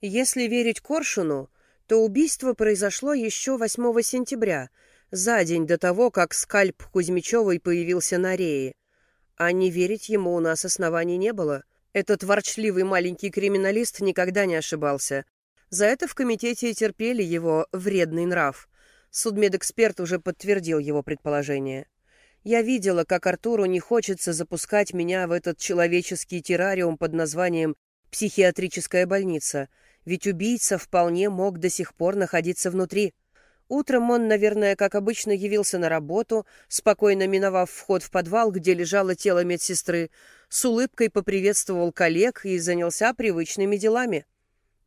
Если верить Коршуну, то убийство произошло еще 8 сентября, за день до того, как скальп Кузьмичевой появился на рее. А не верить ему у нас оснований не было. Этот ворчливый маленький криминалист никогда не ошибался. За это в комитете терпели его вредный нрав. Судмедэксперт уже подтвердил его предположение. Я видела, как Артуру не хочется запускать меня в этот человеческий террариум под названием «психиатрическая больница», ведь убийца вполне мог до сих пор находиться внутри. Утром он, наверное, как обычно, явился на работу, спокойно миновав вход в подвал, где лежало тело медсестры, с улыбкой поприветствовал коллег и занялся привычными делами.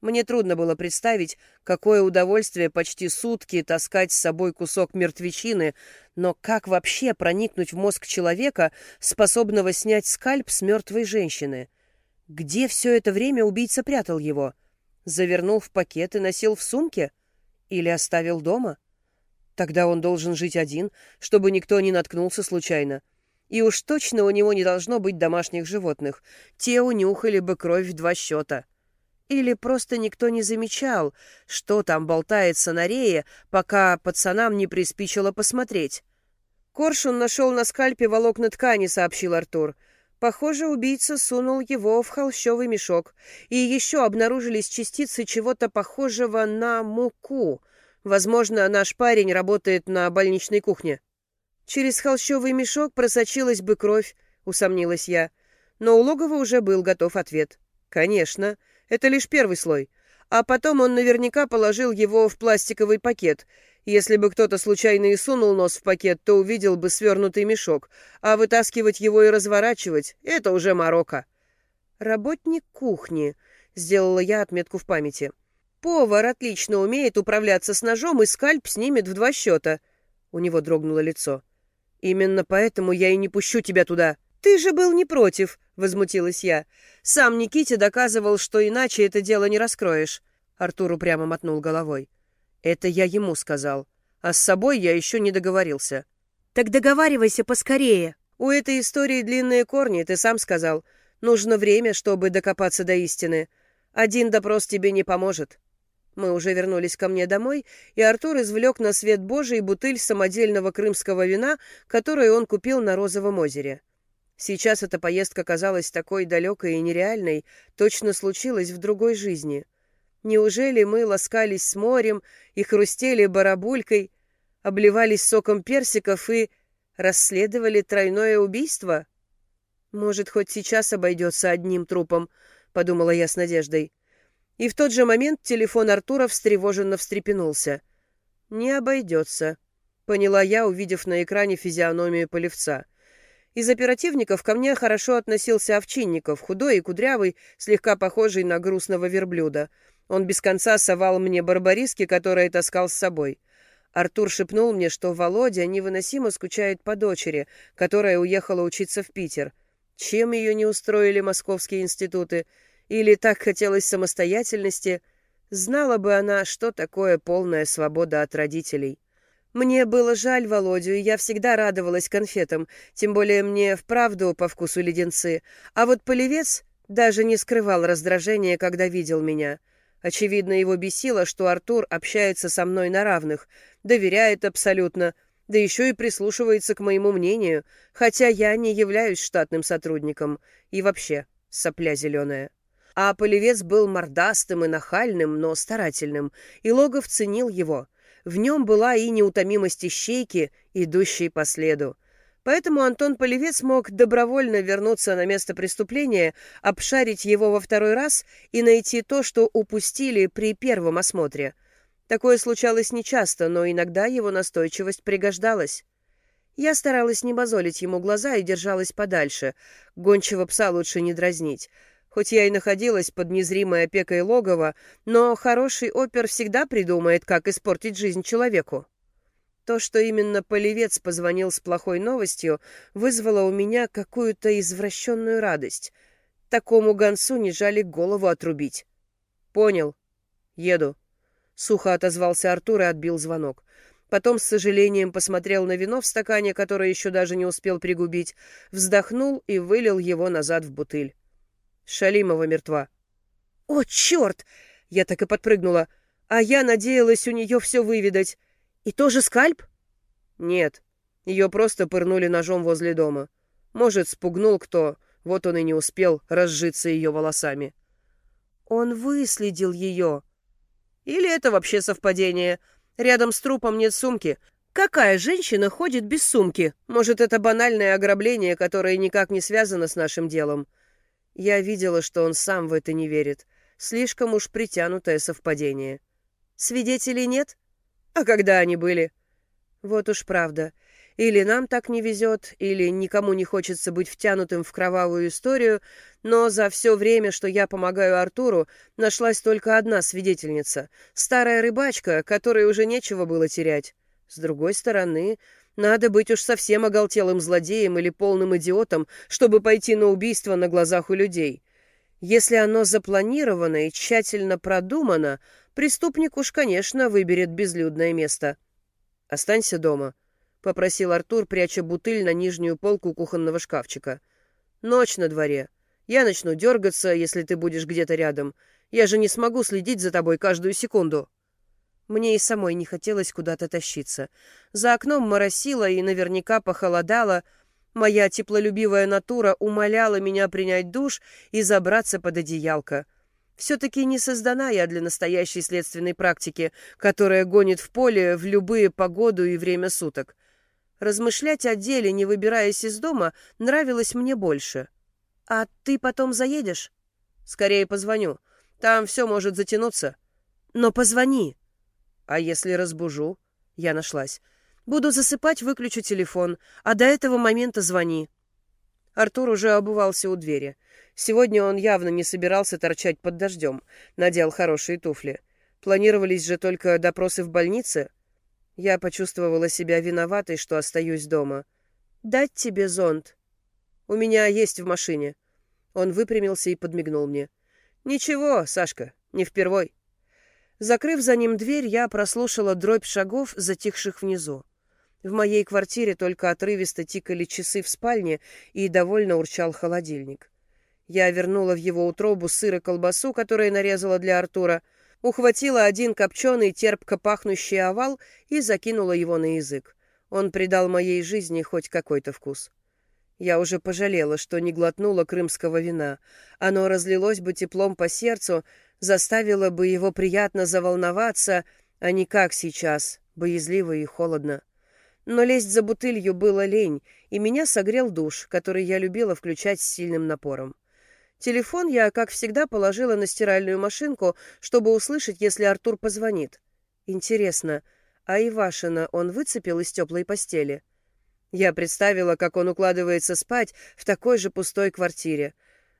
Мне трудно было представить, какое удовольствие почти сутки таскать с собой кусок мертвечины, но как вообще проникнуть в мозг человека, способного снять скальп с мертвой женщины? Где все это время убийца прятал его? Завернул в пакет и носил в сумке? Или оставил дома? Тогда он должен жить один, чтобы никто не наткнулся случайно. И уж точно у него не должно быть домашних животных. Те унюхали бы кровь в два счета. Или просто никто не замечал, что там болтается на рее, пока пацанам не приспичило посмотреть. «Коршун нашел на скальпе волокна ткани», — сообщил Артур. «Похоже, убийца сунул его в холщовый мешок. И еще обнаружились частицы чего-то похожего на муку. Возможно, наш парень работает на больничной кухне». «Через холщовый мешок просочилась бы кровь», — усомнилась я. Но у Логова уже был готов ответ. «Конечно». Это лишь первый слой. А потом он наверняка положил его в пластиковый пакет. Если бы кто-то случайно и сунул нос в пакет, то увидел бы свернутый мешок. А вытаскивать его и разворачивать — это уже морока. «Работник кухни», — сделала я отметку в памяти. «Повар отлично умеет управляться с ножом и скальп снимет в два счета». У него дрогнуло лицо. «Именно поэтому я и не пущу тебя туда». «Ты же был не против», — возмутилась я. «Сам Никите доказывал, что иначе это дело не раскроешь». Артур упрямо мотнул головой. «Это я ему сказал. А с собой я еще не договорился». «Так договаривайся поскорее». «У этой истории длинные корни, ты сам сказал. Нужно время, чтобы докопаться до истины. Один допрос тебе не поможет». Мы уже вернулись ко мне домой, и Артур извлек на свет Божий бутыль самодельного крымского вина, которую он купил на Розовом озере. Сейчас эта поездка казалась такой далекой и нереальной, точно случилась в другой жизни. Неужели мы ласкались с морем и хрустели барабулькой, обливались соком персиков и расследовали тройное убийство? Может, хоть сейчас обойдется одним трупом, подумала я с надеждой. И в тот же момент телефон Артура встревоженно встрепенулся. Не обойдется, поняла я, увидев на экране физиономию полевца. Из оперативников ко мне хорошо относился Овчинников, худой и кудрявый, слегка похожий на грустного верблюда. Он без конца совал мне барбариски, которые таскал с собой. Артур шепнул мне, что Володя невыносимо скучает по дочери, которая уехала учиться в Питер. Чем ее не устроили московские институты? Или так хотелось самостоятельности? Знала бы она, что такое полная свобода от родителей. Мне было жаль Володю, и я всегда радовалась конфетам, тем более мне вправду по вкусу леденцы. А вот Полевец даже не скрывал раздражения, когда видел меня. Очевидно, его бесило, что Артур общается со мной на равных, доверяет абсолютно, да еще и прислушивается к моему мнению, хотя я не являюсь штатным сотрудником. И вообще, сопля зеленая. А Полевец был мордастым и нахальным, но старательным, и Логов ценил его — в нем была и неутомимость ищейки, идущей по следу. Поэтому Антон Полевец мог добровольно вернуться на место преступления, обшарить его во второй раз и найти то, что упустили при первом осмотре. Такое случалось нечасто, но иногда его настойчивость пригождалась. Я старалась не мозолить ему глаза и держалась подальше. Гончего пса лучше не дразнить. Хоть я и находилась под незримой опекой логова, но хороший опер всегда придумает, как испортить жизнь человеку. То, что именно Полевец позвонил с плохой новостью, вызвало у меня какую-то извращенную радость. Такому гонцу не жали голову отрубить. «Понял. Еду», — сухо отозвался Артур и отбил звонок. Потом с сожалением посмотрел на вино в стакане, которое еще даже не успел пригубить, вздохнул и вылил его назад в бутыль. Шалимова мертва. «О, черт!» Я так и подпрыгнула. А я надеялась у нее все выведать. И тоже скальп? Нет. Ее просто пырнули ножом возле дома. Может, спугнул кто, вот он и не успел разжиться ее волосами. Он выследил ее. Или это вообще совпадение? Рядом с трупом нет сумки. Какая женщина ходит без сумки? Может, это банальное ограбление, которое никак не связано с нашим делом? Я видела, что он сам в это не верит. Слишком уж притянутое совпадение. Свидетелей нет? А когда они были? Вот уж правда. Или нам так не везет, или никому не хочется быть втянутым в кровавую историю, но за все время, что я помогаю Артуру, нашлась только одна свидетельница — старая рыбачка, которой уже нечего было терять. С другой стороны, надо быть уж совсем оголтелым злодеем или полным идиотом, чтобы пойти на убийство на глазах у людей. Если оно запланировано и тщательно продумано, преступник уж, конечно, выберет безлюдное место. «Останься дома», — попросил Артур, пряча бутыль на нижнюю полку кухонного шкафчика. «Ночь на дворе. Я начну дергаться, если ты будешь где-то рядом. Я же не смогу следить за тобой каждую секунду». Мне и самой не хотелось куда-то тащиться. За окном моросило и наверняка похолодало. Моя теплолюбивая натура умоляла меня принять душ и забраться под одеялко. Все-таки не создана я для настоящей следственной практики, которая гонит в поле в любые погоду и время суток. Размышлять о деле, не выбираясь из дома, нравилось мне больше. «А ты потом заедешь?» «Скорее позвоню. Там все может затянуться». «Но позвони». «А если разбужу?» Я нашлась. «Буду засыпать, выключу телефон, а до этого момента звони». Артур уже обувался у двери. Сегодня он явно не собирался торчать под дождем. Надел хорошие туфли. Планировались же только допросы в больнице — я почувствовала себя виноватой, что остаюсь дома. «Дать тебе зонт?» «У меня есть в машине». Он выпрямился и подмигнул мне. «Ничего, Сашка, не впервой». Закрыв за ним дверь, я прослушала дробь шагов, затихших внизу. В моей квартире только отрывисто тикали часы в спальне и довольно урчал холодильник. Я вернула в его утробу сыр и колбасу, которые нарезала для Артура, ухватила один копченый, терпко пахнущий овал и закинула его на язык. Он придал моей жизни хоть какой-то вкус. Я уже пожалела, что не глотнула крымского вина. Оно разлилось бы теплом по сердцу, заставило бы его приятно заволноваться, а не как сейчас, боязливо и холодно. Но лезть за бутылью было лень, и меня согрел душ, который я любила включать с сильным напором. Телефон я, как всегда, положила на стиральную машинку, чтобы услышать, если Артур позвонит. Интересно, а Ивашина он выцепил из теплой постели? Я представила, как он укладывается спать в такой же пустой квартире.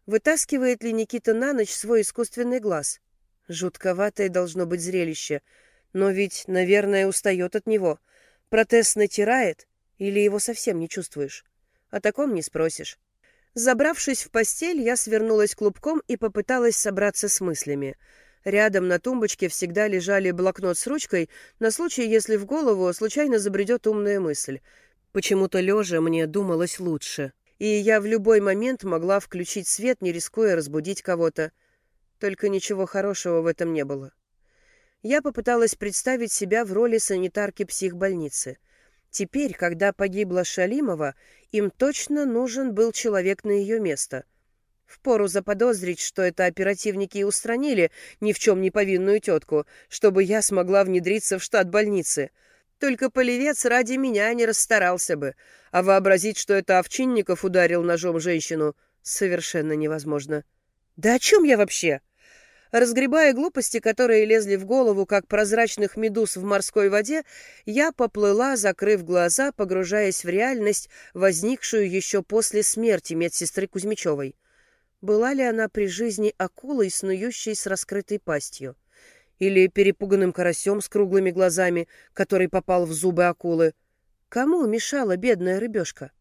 Вытаскивает ли Никита на ночь свой искусственный глаз? Жутковатое должно быть зрелище. Но ведь, наверное, устает от него. Протез натирает или его совсем не чувствуешь? О таком не спросишь. Забравшись в постель, я свернулась клубком и попыталась собраться с мыслями. Рядом на тумбочке всегда лежали блокнот с ручкой на случай, если в голову случайно забредет умная мысль. Почему-то лежа мне думалось лучше. И я в любой момент могла включить свет, не рискуя разбудить кого-то. Только ничего хорошего в этом не было. Я попыталась представить себя в роли санитарки психбольницы — Теперь, когда погибла Шалимова, им точно нужен был человек на ее место. Впору заподозрить, что это оперативники и устранили ни в чем не повинную тетку, чтобы я смогла внедриться в штат больницы. Только Полевец ради меня не расстарался бы, а вообразить, что это Овчинников ударил ножом женщину, совершенно невозможно. Да о чем я вообще? Разгребая глупости, которые лезли в голову, как прозрачных медуз в морской воде, я поплыла, закрыв глаза, погружаясь в реальность, возникшую еще после смерти медсестры Кузьмичевой. Была ли она при жизни акулой, снующей с раскрытой пастью? Или перепуганным карасем с круглыми глазами, который попал в зубы акулы? Кому мешала бедная рыбешка?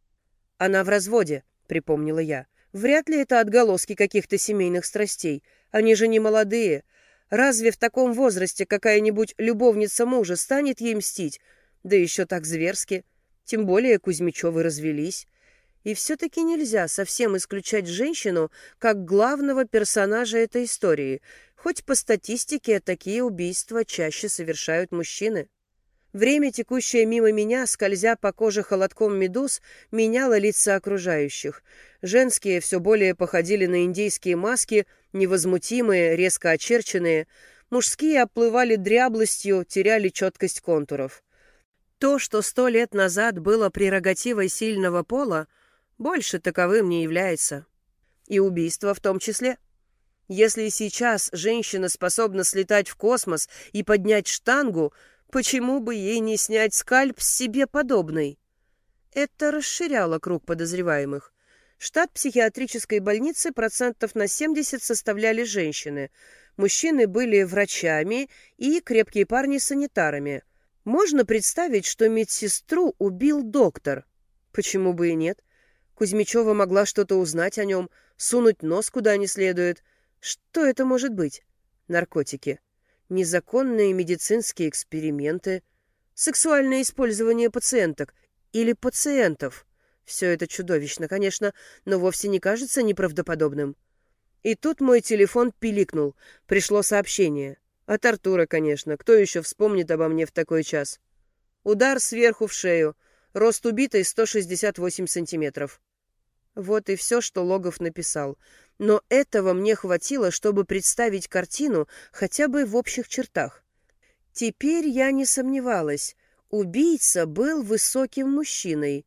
Она в разводе, припомнила я. Вряд ли это отголоски каких-то семейных страстей — они же не молодые. Разве в таком возрасте какая-нибудь любовница мужа станет ей мстить? Да еще так зверски. Тем более Кузьмичевы развелись. И все-таки нельзя совсем исключать женщину как главного персонажа этой истории, Хоть по статистике такие убийства чаще совершают мужчины. Время, текущее мимо меня, скользя по коже холодком медуз, меняло лица окружающих. Женские все более походили на индейские маски, невозмутимые, резко очерченные. Мужские оплывали дряблостью, теряли четкость контуров. То, что сто лет назад было прерогативой сильного пола, больше таковым не является. И убийство в том числе. Если сейчас женщина способна слетать в космос и поднять штангу, Почему бы ей не снять скальп с себе подобной? Это расширяло круг подозреваемых. Штат психиатрической больницы процентов на 70 составляли женщины. Мужчины были врачами и крепкие парни санитарами. Можно представить, что медсестру убил доктор. Почему бы и нет? Кузьмичева могла что-то узнать о нем, сунуть нос куда не следует. Что это может быть? Наркотики незаконные медицинские эксперименты, сексуальное использование пациенток или пациентов. Все это чудовищно, конечно, но вовсе не кажется неправдоподобным. И тут мой телефон пиликнул. Пришло сообщение. От Артура, конечно. Кто еще вспомнит обо мне в такой час? Удар сверху в шею. Рост убитой 168 сантиметров. Вот и все, что Логов написал. Но этого мне хватило, чтобы представить картину хотя бы в общих чертах. Теперь я не сомневалась. Убийца был высоким мужчиной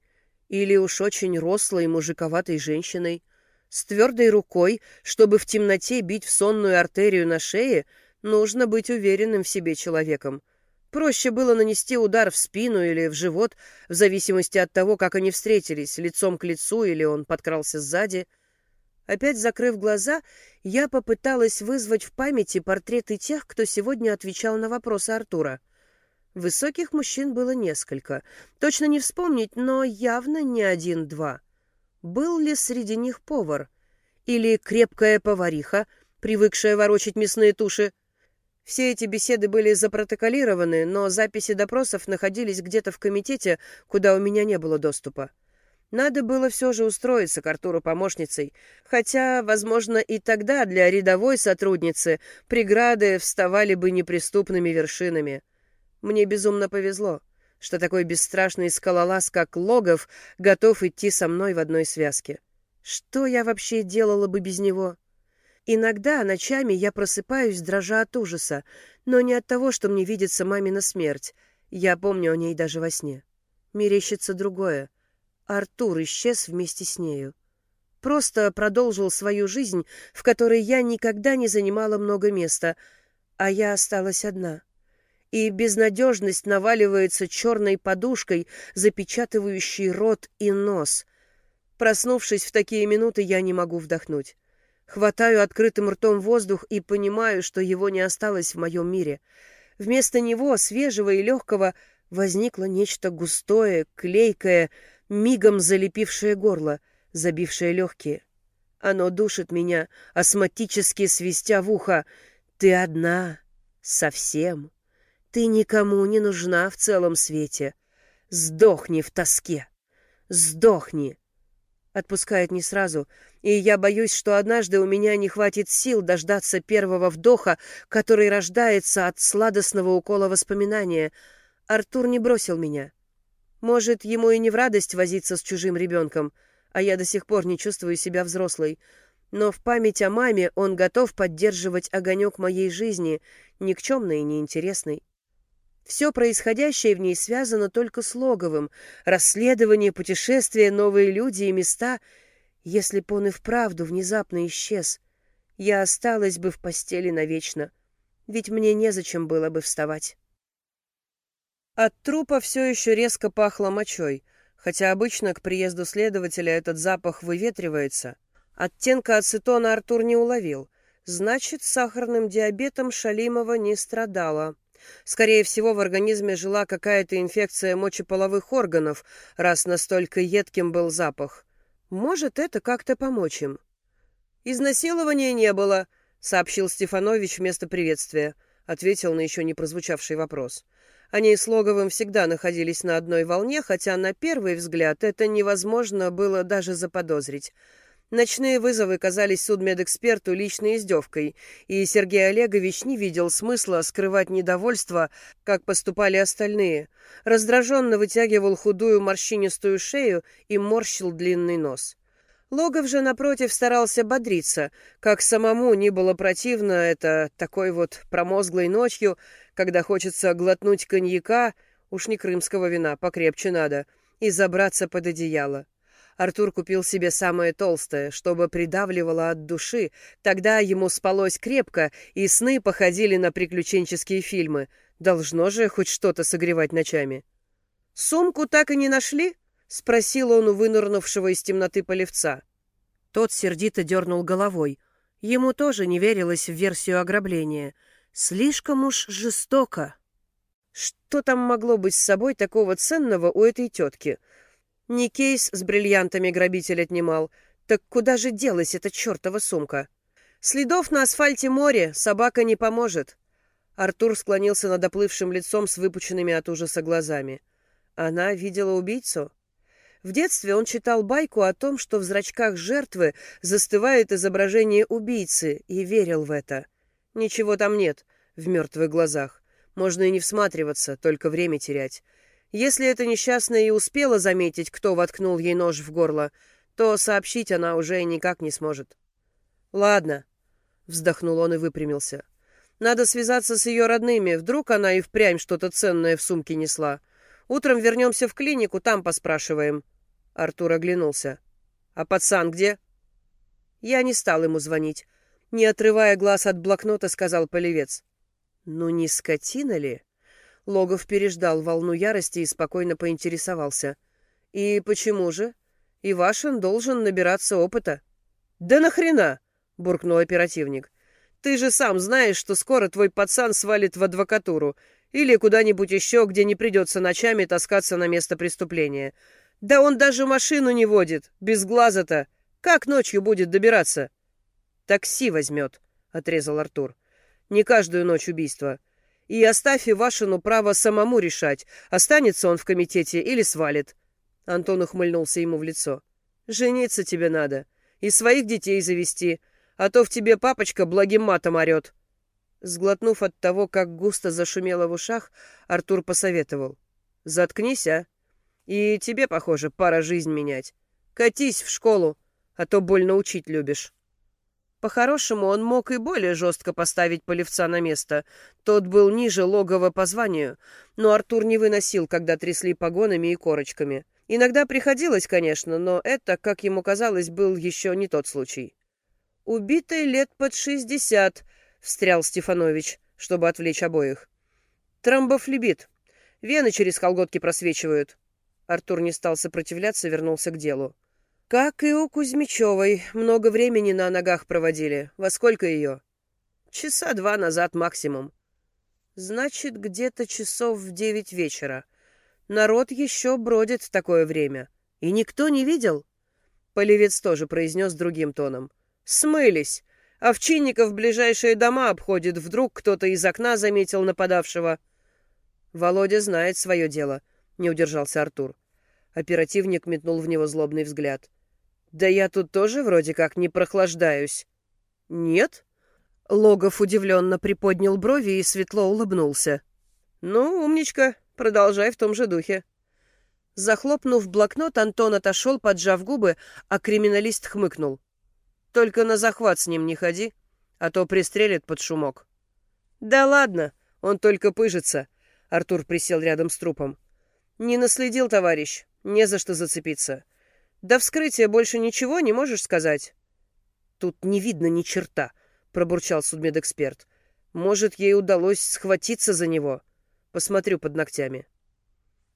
или уж очень рослой мужиковатой женщиной. С твердой рукой, чтобы в темноте бить в сонную артерию на шее, нужно быть уверенным в себе человеком. Проще было нанести удар в спину или в живот, в зависимости от того, как они встретились, лицом к лицу или он подкрался сзади — Опять закрыв глаза, я попыталась вызвать в памяти портреты тех, кто сегодня отвечал на вопросы Артура. Высоких мужчин было несколько. Точно не вспомнить, но явно не один-два. Был ли среди них повар? Или крепкая повариха, привыкшая ворочать мясные туши? Все эти беседы были запротоколированы, но записи допросов находились где-то в комитете, куда у меня не было доступа. Надо было все же устроиться к Артуру помощницей, хотя, возможно, и тогда для рядовой сотрудницы преграды вставали бы неприступными вершинами. Мне безумно повезло, что такой бесстрашный скалолаз, как Логов, готов идти со мной в одной связке. Что я вообще делала бы без него? Иногда ночами я просыпаюсь, дрожа от ужаса, но не от того, что мне видится мамина смерть. Я помню о ней даже во сне. Мерещится другое — Артур исчез вместе с нею. Просто продолжил свою жизнь, в которой я никогда не занимала много места, а я осталась одна. И безнадежность наваливается черной подушкой, запечатывающей рот и нос. Проснувшись в такие минуты, я не могу вдохнуть. Хватаю открытым ртом воздух и понимаю, что его не осталось в моем мире. Вместо него, свежего и легкого, возникло нечто густое, клейкое, мигом залепившее горло, забившее легкие. Оно душит меня, астматически свистя в ухо. «Ты одна, совсем. Ты никому не нужна в целом свете. Сдохни в тоске. Сдохни!» Отпускает не сразу, и я боюсь, что однажды у меня не хватит сил дождаться первого вдоха, который рождается от сладостного укола воспоминания. Артур не бросил меня. Может, ему и не в радость возиться с чужим ребенком, а я до сих пор не чувствую себя взрослой. Но в память о маме он готов поддерживать огонек моей жизни, никчемный и неинтересный. Все происходящее в ней связано только с Логовым. Расследование, путешествия, новые люди и места. Если б он и вправду внезапно исчез, я осталась бы в постели навечно, ведь мне незачем было бы вставать. От трупа все еще резко пахло мочой, хотя обычно к приезду следователя этот запах выветривается. Оттенка ацетона Артур не уловил. Значит, сахарным диабетом Шалимова не страдала. Скорее всего, в организме жила какая-то инфекция мочеполовых органов, раз настолько едким был запах. Может, это как-то помочь им. «Изнасилования не было», — сообщил Стефанович вместо приветствия. Ответил на еще не прозвучавший вопрос. Они с Логовым всегда находились на одной волне, хотя на первый взгляд это невозможно было даже заподозрить. Ночные вызовы казались судмедэксперту личной издевкой, и Сергей Олегович не видел смысла скрывать недовольство, как поступали остальные. Раздраженно вытягивал худую морщинистую шею и морщил длинный нос. Логов же, напротив, старался бодриться, как самому не было противно это такой вот промозглой ночью, когда хочется глотнуть коньяка, уж не крымского вина, покрепче надо, и забраться под одеяло. Артур купил себе самое толстое, чтобы придавливало от души. Тогда ему спалось крепко, и сны походили на приключенческие фильмы. Должно же хоть что-то согревать ночами. «Сумку так и не нашли?» — спросил он у вынырнувшего из темноты полевца. Тот сердито дернул головой. Ему тоже не верилось в версию ограбления. Слишком уж жестоко. Что там могло быть с собой такого ценного у этой тетки — не кейс с бриллиантами грабитель отнимал. Так куда же делась эта чертова сумка? Следов на асфальте море, собака не поможет. Артур склонился над оплывшим лицом с выпученными от ужаса глазами. Она видела убийцу? В детстве он читал байку о том, что в зрачках жертвы застывает изображение убийцы, и верил в это. Ничего там нет, в мертвых глазах. Можно и не всматриваться, только время терять. Если эта несчастная и успела заметить, кто воткнул ей нож в горло, то сообщить она уже никак не сможет. «Ладно», — вздохнул он и выпрямился. «Надо связаться с ее родными, вдруг она и впрямь что-то ценное в сумке несла. Утром вернемся в клинику, там поспрашиваем». Артур оглянулся. «А пацан где?» Я не стал ему звонить. Не отрывая глаз от блокнота, сказал полевец. «Ну не скотина ли?» Логов переждал волну ярости и спокойно поинтересовался. «И почему же? Ивашин должен набираться опыта». «Да нахрена?» — буркнул оперативник. «Ты же сам знаешь, что скоро твой пацан свалит в адвокатуру или куда-нибудь еще, где не придется ночами таскаться на место преступления. Да он даже машину не водит, без глаза-то. Как ночью будет добираться?» «Такси возьмет», — отрезал Артур. «Не каждую ночь убийства. И оставь Ивашину право самому решать, останется он в комитете или свалит. Антон ухмыльнулся ему в лицо. Жениться тебе надо. И своих детей завести. А то в тебе папочка благим матом орет. Сглотнув от того, как густо зашумело в ушах, Артур посоветовал. Заткнись, а. И тебе, похоже, пора жизнь менять. Катись в школу, а то больно учить любишь. По-хорошему, он мог и более жестко поставить полевца на место. Тот был ниже логова по званию, но Артур не выносил, когда трясли погонами и корочками. Иногда приходилось, конечно, но это, как ему казалось, был еще не тот случай. «Убитый лет под шестьдесят», — встрял Стефанович, чтобы отвлечь обоих. «Тромбофлебит. Вены через колготки просвечивают». Артур не стал сопротивляться, вернулся к делу. Как и у Кузьмичевой, много времени на ногах проводили. Во сколько ее? Часа два назад максимум. Значит, где-то часов в девять вечера. Народ еще бродит в такое время. И никто не видел? Полевец тоже произнес другим тоном. Смылись. Овчинников ближайшие дома обходит. Вдруг кто-то из окна заметил нападавшего. Володя знает свое дело, не удержался Артур. Оперативник метнул в него злобный взгляд. «Да я тут тоже вроде как не прохлаждаюсь». «Нет?» Логов удивленно приподнял брови и светло улыбнулся. «Ну, умничка, продолжай в том же духе». Захлопнув блокнот, Антон отошел, поджав губы, а криминалист хмыкнул. «Только на захват с ним не ходи, а то пристрелит под шумок». «Да ладно, он только пыжится», — Артур присел рядом с трупом. «Не наследил, товарищ, не за что зацепиться. До вскрытия больше ничего не можешь сказать? Тут не видно ни черта, пробурчал судмедэксперт. Может, ей удалось схватиться за него. Посмотрю под ногтями.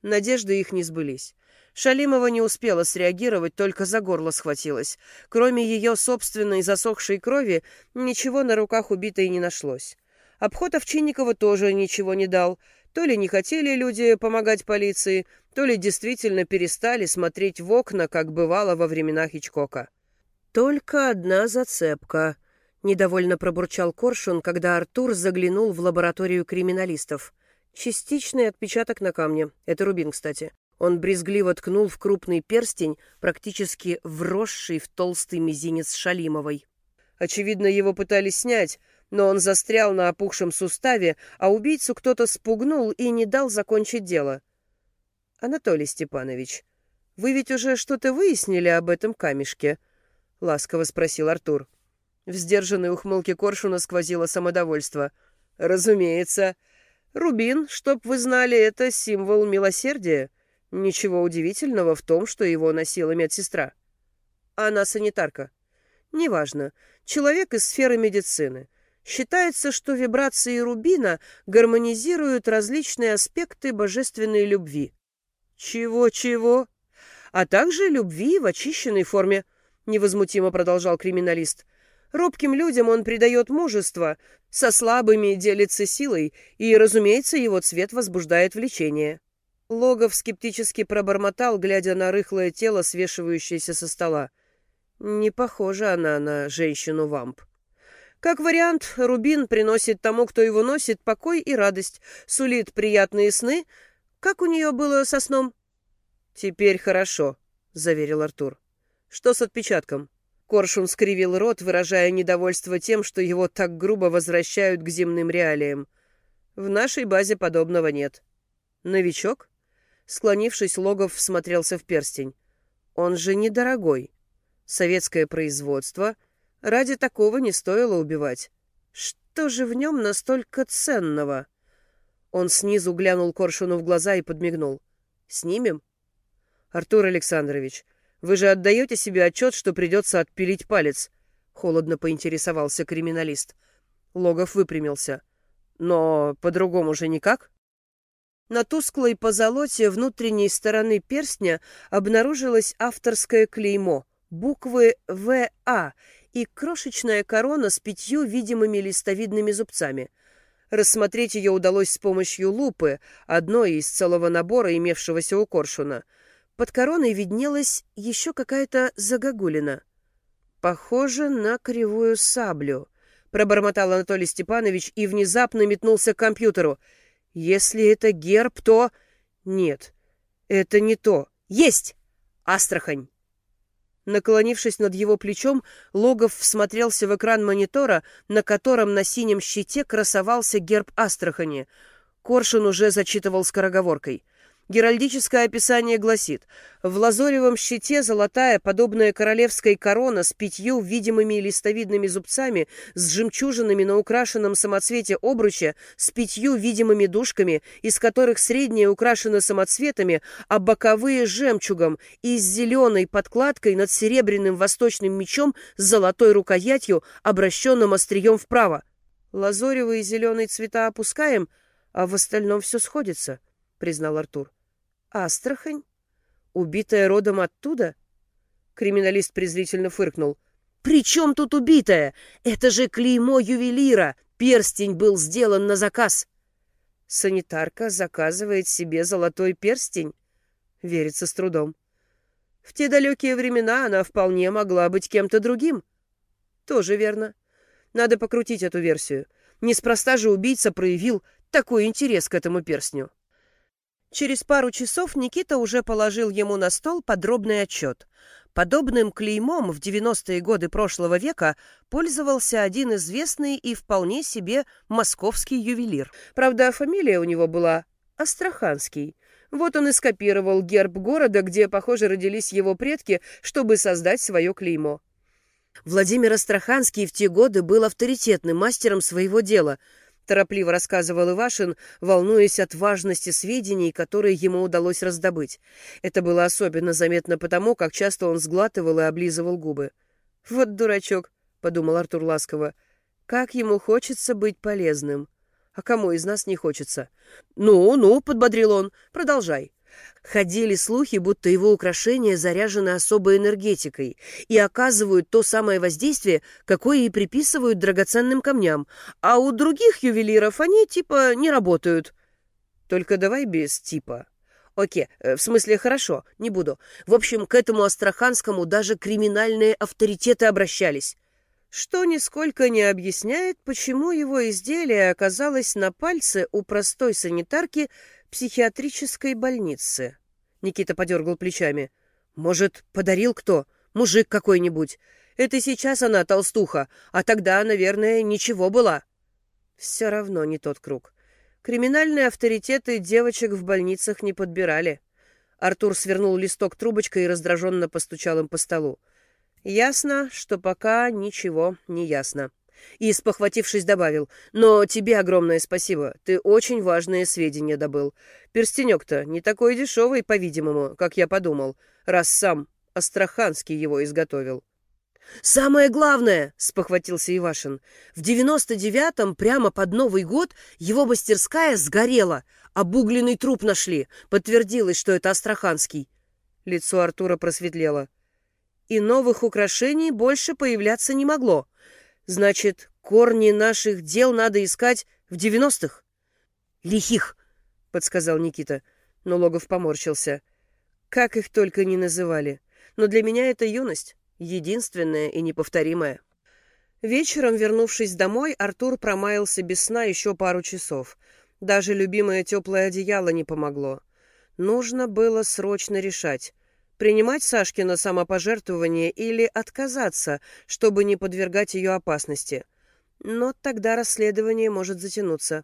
Надежды их не сбылись. Шалимова не успела среагировать, только за горло схватилась. Кроме ее собственной засохшей крови, ничего на руках убитой не нашлось. Обход Овчинникова тоже ничего не дал. То ли не хотели люди помогать полиции, то ли действительно перестали смотреть в окна, как бывало во времена Хичкока. «Только одна зацепка», — недовольно пробурчал Коршун, когда Артур заглянул в лабораторию криминалистов. «Частичный отпечаток на камне. Это рубин, кстати. Он брезгливо ткнул в крупный перстень, практически вросший в толстый мизинец Шалимовой. Очевидно, его пытались снять, но он застрял на опухшем суставе, а убийцу кто-то спугнул и не дал закончить дело. «Анатолий Степанович, вы ведь уже что-то выяснили об этом камешке?» — ласково спросил Артур. В сдержанной ухмылке Коршуна сквозило самодовольство. «Разумеется. Рубин, чтоб вы знали, это символ милосердия. Ничего удивительного в том, что его носила медсестра. Она санитарка. Неважно. Человек из сферы медицины. Считается, что вибрации рубина гармонизируют различные аспекты божественной любви. Чего-чего? А также любви в очищенной форме, невозмутимо продолжал криминалист. Робким людям он придает мужество, со слабыми делится силой, и, разумеется, его цвет возбуждает влечение. Логов скептически пробормотал, глядя на рыхлое тело, свешивающееся со стола. Не похожа она на женщину-вамп. Как вариант, рубин приносит тому, кто его носит, покой и радость, сулит приятные сны. Как у нее было со сном? «Теперь хорошо», — заверил Артур. «Что с отпечатком?» Коршун скривил рот, выражая недовольство тем, что его так грубо возвращают к земным реалиям. «В нашей базе подобного нет». «Новичок?» Склонившись, Логов всмотрелся в перстень. «Он же недорогой. Советское производство — Ради такого не стоило убивать. Что же в нем настолько ценного? Он снизу глянул Коршуну в глаза и подмигнул. «Снимем?» «Артур Александрович, вы же отдаете себе отчет, что придется отпилить палец?» Холодно поинтересовался криминалист. Логов выпрямился. «Но по-другому же никак?» На тусклой позолоте внутренней стороны перстня обнаружилось авторское клеймо — буквы «ВА» и крошечная корона с пятью видимыми листовидными зубцами. Рассмотреть ее удалось с помощью лупы, одной из целого набора, имевшегося у коршуна. Под короной виднелась еще какая-то загогулина. «Похоже на кривую саблю», — пробормотал Анатолий Степанович и внезапно метнулся к компьютеру. «Если это герб, то...» «Нет, это не то. Есть! Астрахань!» Наклонившись над его плечом, Логов всмотрелся в экран монитора, на котором на синем щите красовался герб Астрахани. Коршун уже зачитывал скороговоркой — Геральдическое описание гласит, в лазоревом щите золотая, подобная королевской корона с пятью видимыми листовидными зубцами, с жемчужинами на украшенном самоцвете обруча, с пятью видимыми дужками, из которых средняя украшена самоцветами, а боковые жемчугом, и с зеленой подкладкой над серебряным восточным мечом с золотой рукоятью, обращенным острием вправо. Лазоревые и зеленые цвета опускаем, а в остальном все сходится, признал Артур. Астрахань? Убитая родом оттуда? Криминалист презрительно фыркнул. «При чем тут убитая? Это же клеймо ювелира! Перстень был сделан на заказ!» Санитарка заказывает себе золотой перстень? Верится с трудом. В те далекие времена она вполне могла быть кем-то другим. Тоже верно. Надо покрутить эту версию. Неспроста же убийца проявил такой интерес к этому перстню. Через пару часов Никита уже положил ему на стол подробный отчет. Подобным клеймом в 90-е годы прошлого века пользовался один известный и вполне себе московский ювелир. Правда, фамилия у него была Астраханский. Вот он и скопировал герб города, где, похоже, родились его предки, чтобы создать свое клеймо. Владимир Астраханский в те годы был авторитетным мастером своего дела – торопливо рассказывал Ивашин, волнуясь от важности сведений, которые ему удалось раздобыть. Это было особенно заметно потому, как часто он сглатывал и облизывал губы. «Вот дурачок», — подумал Артур ласково, — «как ему хочется быть полезным». «А кому из нас не хочется?» «Ну, ну», — подбодрил он, — «продолжай». Ходили слухи, будто его украшения заряжены особой энергетикой и оказывают то самое воздействие, какое и приписывают драгоценным камням, а у других ювелиров они типа не работают. Только давай без типа. Окей, э, в смысле хорошо, не буду. В общем, к этому астраханскому даже криминальные авторитеты обращались. Что нисколько не объясняет, почему его изделие оказалось на пальце у простой санитарки психиатрической больницы. Никита подергал плечами. Может, подарил кто? Мужик какой-нибудь. Это сейчас она толстуха, а тогда, наверное, ничего была. Все равно не тот круг. Криминальные авторитеты девочек в больницах не подбирали. Артур свернул листок трубочкой и раздраженно постучал им по столу. Ясно, что пока ничего не ясно. И, спохватившись, добавил, «Но тебе огромное спасибо, ты очень важные сведения добыл. Перстенек-то не такой дешевый, по-видимому, как я подумал, раз сам Астраханский его изготовил». «Самое главное!» — спохватился Ивашин. «В девяносто девятом, прямо под Новый год, его мастерская сгорела, обугленный труп нашли. Подтвердилось, что это Астраханский». Лицо Артура просветлело. «И новых украшений больше появляться не могло. Значит, корни наших дел надо искать в девяностых?» «Лихих», — подсказал Никита, но Логов поморщился. «Как их только не называли. Но для меня это юность» единственное и неповторимое. Вечером, вернувшись домой, Артур промаялся без сна еще пару часов. Даже любимое теплое одеяло не помогло. Нужно было срочно решать, принимать Сашкино самопожертвование или отказаться, чтобы не подвергать ее опасности. Но тогда расследование может затянуться.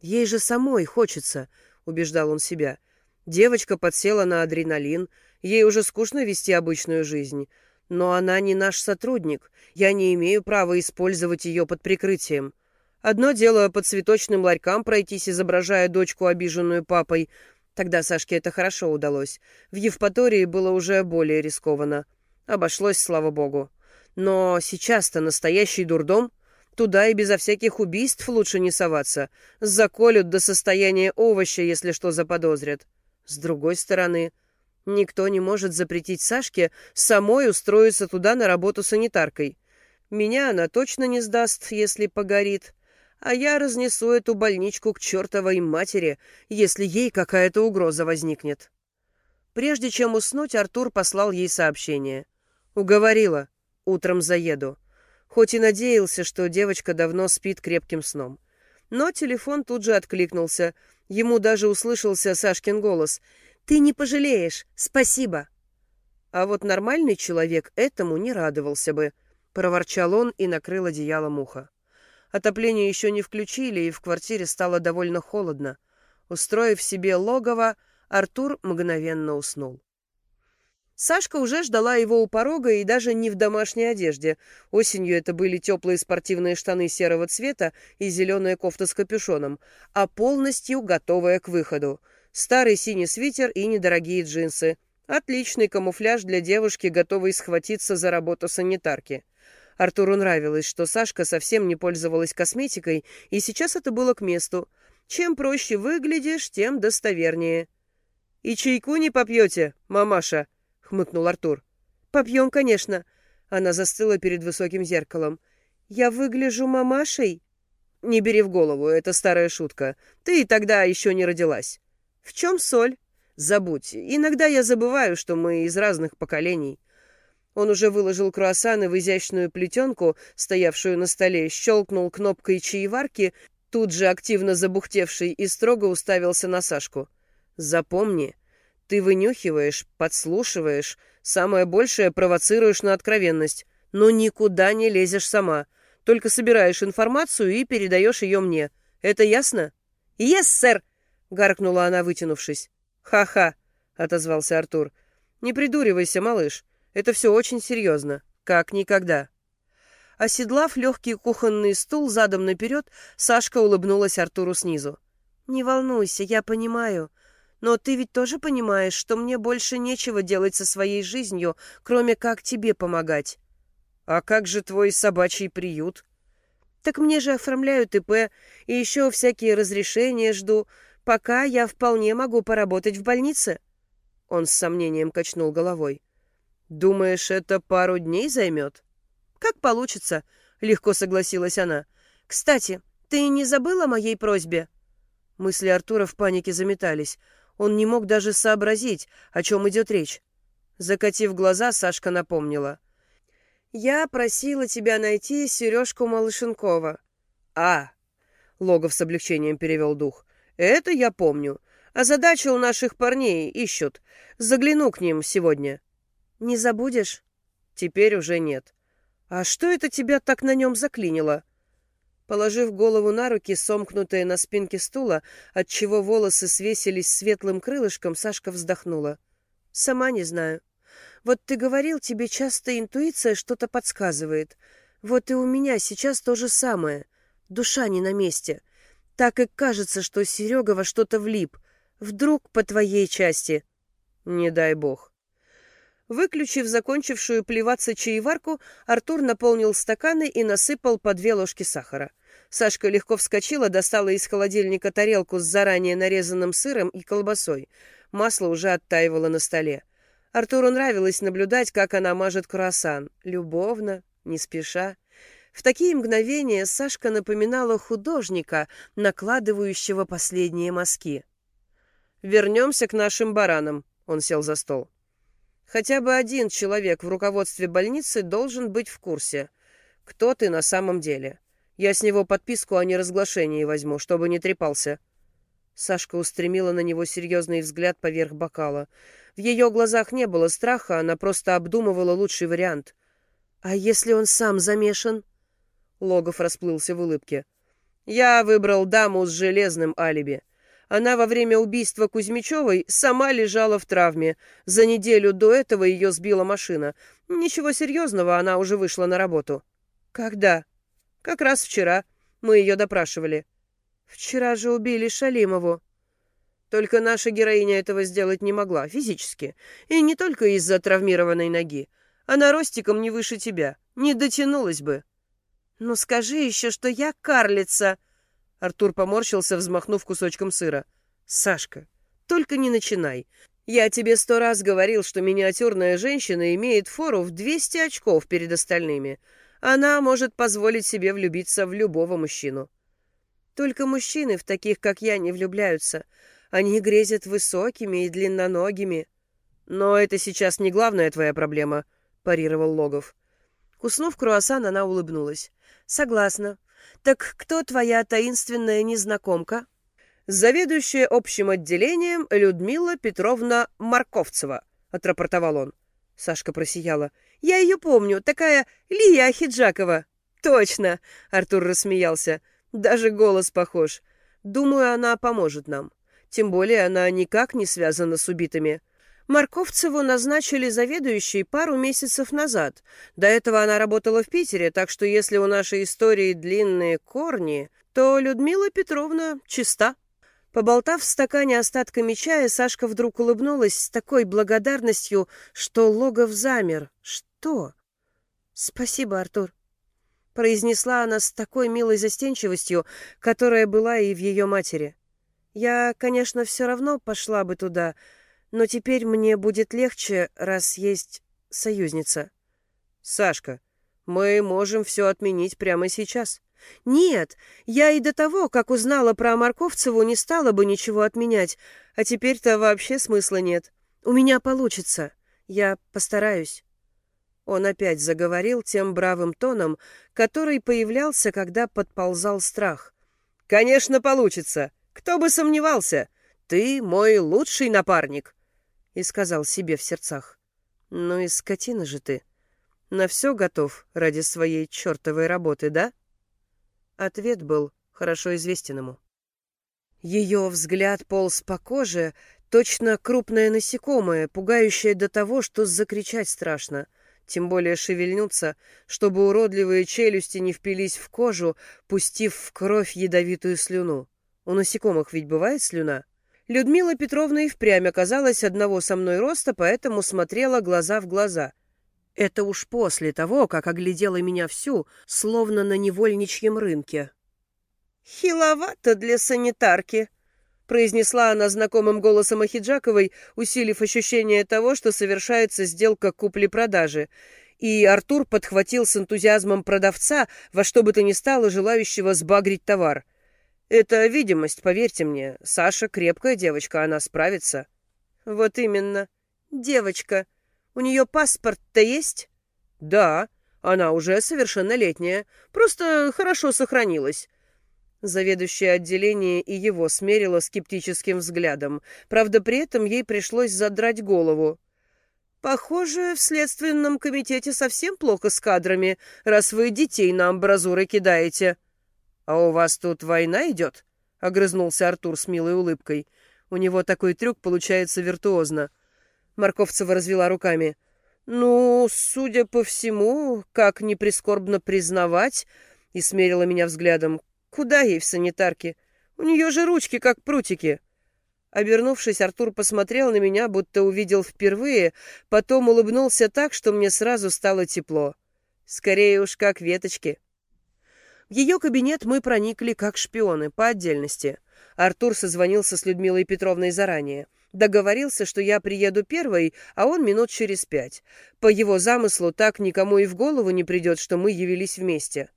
«Ей же самой хочется», — убеждал он себя. Девочка подсела на адреналин, ей уже скучно вести обычную жизнь. Но она не наш сотрудник. Я не имею права использовать ее под прикрытием. Одно дело по цветочным ларькам пройтись, изображая дочку, обиженную папой. Тогда Сашке это хорошо удалось. В Евпатории было уже более рискованно. Обошлось, слава богу. Но сейчас-то настоящий дурдом. Туда и безо всяких убийств лучше не соваться. Заколют до состояния овоща, если что заподозрят. С другой стороны, Никто не может запретить Сашке самой устроиться туда на работу санитаркой. Меня она точно не сдаст, если погорит. А я разнесу эту больничку к чертовой матери, если ей какая-то угроза возникнет. Прежде чем уснуть, Артур послал ей сообщение. Уговорила. Утром заеду. Хоть и надеялся, что девочка давно спит крепким сном. Но телефон тут же откликнулся. Ему даже услышался Сашкин голос — ты не пожалеешь. Спасибо. А вот нормальный человек этому не радовался бы, проворчал он и накрыл одеялом ухо. Отопление еще не включили, и в квартире стало довольно холодно. Устроив себе логово, Артур мгновенно уснул. Сашка уже ждала его у порога и даже не в домашней одежде. Осенью это были теплые спортивные штаны серого цвета и зеленая кофта с капюшоном, а полностью готовая к выходу старый синий свитер и недорогие джинсы. Отличный камуфляж для девушки, готовой схватиться за работу санитарки. Артуру нравилось, что Сашка совсем не пользовалась косметикой, и сейчас это было к месту. Чем проще выглядишь, тем достовернее. «И чайку не попьете, мамаша?» — хмыкнул Артур. «Попьем, конечно». Она застыла перед высоким зеркалом. «Я выгляжу мамашей?» «Не бери в голову, это старая шутка. Ты тогда еще не родилась». В чем соль? Забудь. Иногда я забываю, что мы из разных поколений. Он уже выложил круассаны в изящную плетенку, стоявшую на столе, щелкнул кнопкой чаеварки, тут же активно забухтевший, и строго уставился на Сашку. «Запомни, ты вынюхиваешь, подслушиваешь, самое большее провоцируешь на откровенность, но никуда не лезешь сама, только собираешь информацию и передаешь ее мне. Это ясно?» «Ес, сэр!» — гаркнула она, вытянувшись. «Ха-ха!» — отозвался Артур. «Не придуривайся, малыш. Это все очень серьезно. Как никогда». Оседлав легкий кухонный стул задом наперед, Сашка улыбнулась Артуру снизу. «Не волнуйся, я понимаю. Но ты ведь тоже понимаешь, что мне больше нечего делать со своей жизнью, кроме как тебе помогать». «А как же твой собачий приют?» «Так мне же оформляют ИП, и еще всякие разрешения жду. Пока я вполне могу поработать в больнице. Он с сомнением качнул головой. Думаешь, это пару дней займет? Как получится, легко согласилась она. Кстати, ты не забыла о моей просьбе? Мысли Артура в панике заметались. Он не мог даже сообразить, о чем идет речь. Закатив глаза, Сашка напомнила. «Я просила тебя найти Сережку Малышенкова». «А!» — Логов с облегчением перевел дух. Это я помню. А задача у наших парней ищут. Загляну к ним сегодня». «Не забудешь?» «Теперь уже нет». «А что это тебя так на нем заклинило?» Положив голову на руки, сомкнутые на спинке стула, отчего волосы свесились светлым крылышком, Сашка вздохнула. «Сама не знаю. Вот ты говорил, тебе часто интуиция что-то подсказывает. Вот и у меня сейчас то же самое. Душа не на месте. Так и кажется, что Серега во что-то влип. Вдруг по твоей части. Не дай бог. Выключив закончившую плеваться чаеварку, Артур наполнил стаканы и насыпал по две ложки сахара. Сашка легко вскочила, достала из холодильника тарелку с заранее нарезанным сыром и колбасой. Масло уже оттаивало на столе. Артуру нравилось наблюдать, как она мажет круассан. Любовно, не спеша. В такие мгновения Сашка напоминала художника, накладывающего последние мазки. «Вернемся к нашим баранам», — он сел за стол. «Хотя бы один человек в руководстве больницы должен быть в курсе. Кто ты на самом деле?» Я с него подписку о неразглашении возьму, чтобы не трепался». Сашка устремила на него серьезный взгляд поверх бокала. В ее глазах не было страха, она просто обдумывала лучший вариант. «А если он сам замешан?» Логов расплылся в улыбке. «Я выбрал даму с железным алиби. Она во время убийства Кузьмичевой сама лежала в травме. За неделю до этого ее сбила машина. Ничего серьезного, она уже вышла на работу». «Когда?» Как раз вчера. Мы ее допрашивали. Вчера же убили Шалимову. Только наша героиня этого сделать не могла, физически. И не только из-за травмированной ноги. Она ростиком не выше тебя. Не дотянулась бы. «Ну скажи еще, что я карлица!» Артур поморщился, взмахнув кусочком сыра. «Сашка, только не начинай. Я тебе сто раз говорил, что миниатюрная женщина имеет фору в 200 очков перед остальными она может позволить себе влюбиться в любого мужчину. Только мужчины в таких, как я, не влюбляются. Они грезят высокими и длинноногими. Но это сейчас не главная твоя проблема, парировал Логов. Куснув круассан, она улыбнулась. Согласна. Так кто твоя таинственная незнакомка? Заведующая общим отделением Людмила Петровна Марковцева, отрапортовал он. Сашка просияла. Я ее помню, такая Лия Хиджакова. Точно, Артур рассмеялся. Даже голос похож. Думаю, она поможет нам. Тем более она никак не связана с убитыми. Марковцеву назначили заведующей пару месяцев назад. До этого она работала в Питере, так что если у нашей истории длинные корни, то Людмила Петровна чиста. Поболтав в стакане остатками чая, Сашка вдруг улыбнулась с такой благодарностью, что Логов замер. «Что?» «Спасибо, Артур», — произнесла она с такой милой застенчивостью, которая была и в ее матери. «Я, конечно, все равно пошла бы туда, но теперь мне будет легче, раз есть союзница». «Сашка, мы можем все отменить прямо сейчас». «Нет, я и до того, как узнала про Марковцеву, не стала бы ничего отменять, а теперь-то вообще смысла нет. У меня получится. Я постараюсь». Он опять заговорил тем бравым тоном, который появлялся, когда подползал страх. «Конечно, получится. Кто бы сомневался. Ты мой лучший напарник», — и сказал себе в сердцах. «Ну и скотина же ты. На все готов ради своей чертовой работы, да?» Ответ был хорошо известен ему. Ее взгляд полз по коже, точно крупное насекомое, пугающее до того, что закричать страшно. Тем более шевельнуться, чтобы уродливые челюсти не впились в кожу, пустив в кровь ядовитую слюну. У насекомых ведь бывает слюна? Людмила Петровна и впрямь оказалась одного со мной роста, поэтому смотрела глаза в глаза. Это уж после того, как оглядела меня всю, словно на невольничьем рынке. «Хиловато для санитарки», — произнесла она знакомым голосом Ахиджаковой, усилив ощущение того, что совершается сделка купли-продажи. И Артур подхватил с энтузиазмом продавца во что бы то ни стало желающего сбагрить товар. «Это видимость, поверьте мне. Саша крепкая девочка, она справится». «Вот именно. Девочка», у нее паспорт-то есть? Да, она уже совершеннолетняя, просто хорошо сохранилась. Заведующее отделение и его смерила скептическим взглядом. Правда, при этом ей пришлось задрать голову. «Похоже, в следственном комитете совсем плохо с кадрами, раз вы детей на амбразуры кидаете». «А у вас тут война идет?» — огрызнулся Артур с милой улыбкой. У него такой трюк получается виртуозно. Марковцева развела руками. «Ну, судя по всему, как не прискорбно признавать...» И смерила меня взглядом. Куда ей в санитарке? У нее же ручки, как прутики. Обернувшись, Артур посмотрел на меня, будто увидел впервые, потом улыбнулся так, что мне сразу стало тепло. Скорее уж, как веточки. В ее кабинет мы проникли как шпионы, по отдельности. Артур созвонился с Людмилой Петровной заранее. Договорился, что я приеду первой, а он минут через пять. По его замыслу так никому и в голову не придет, что мы явились вместе.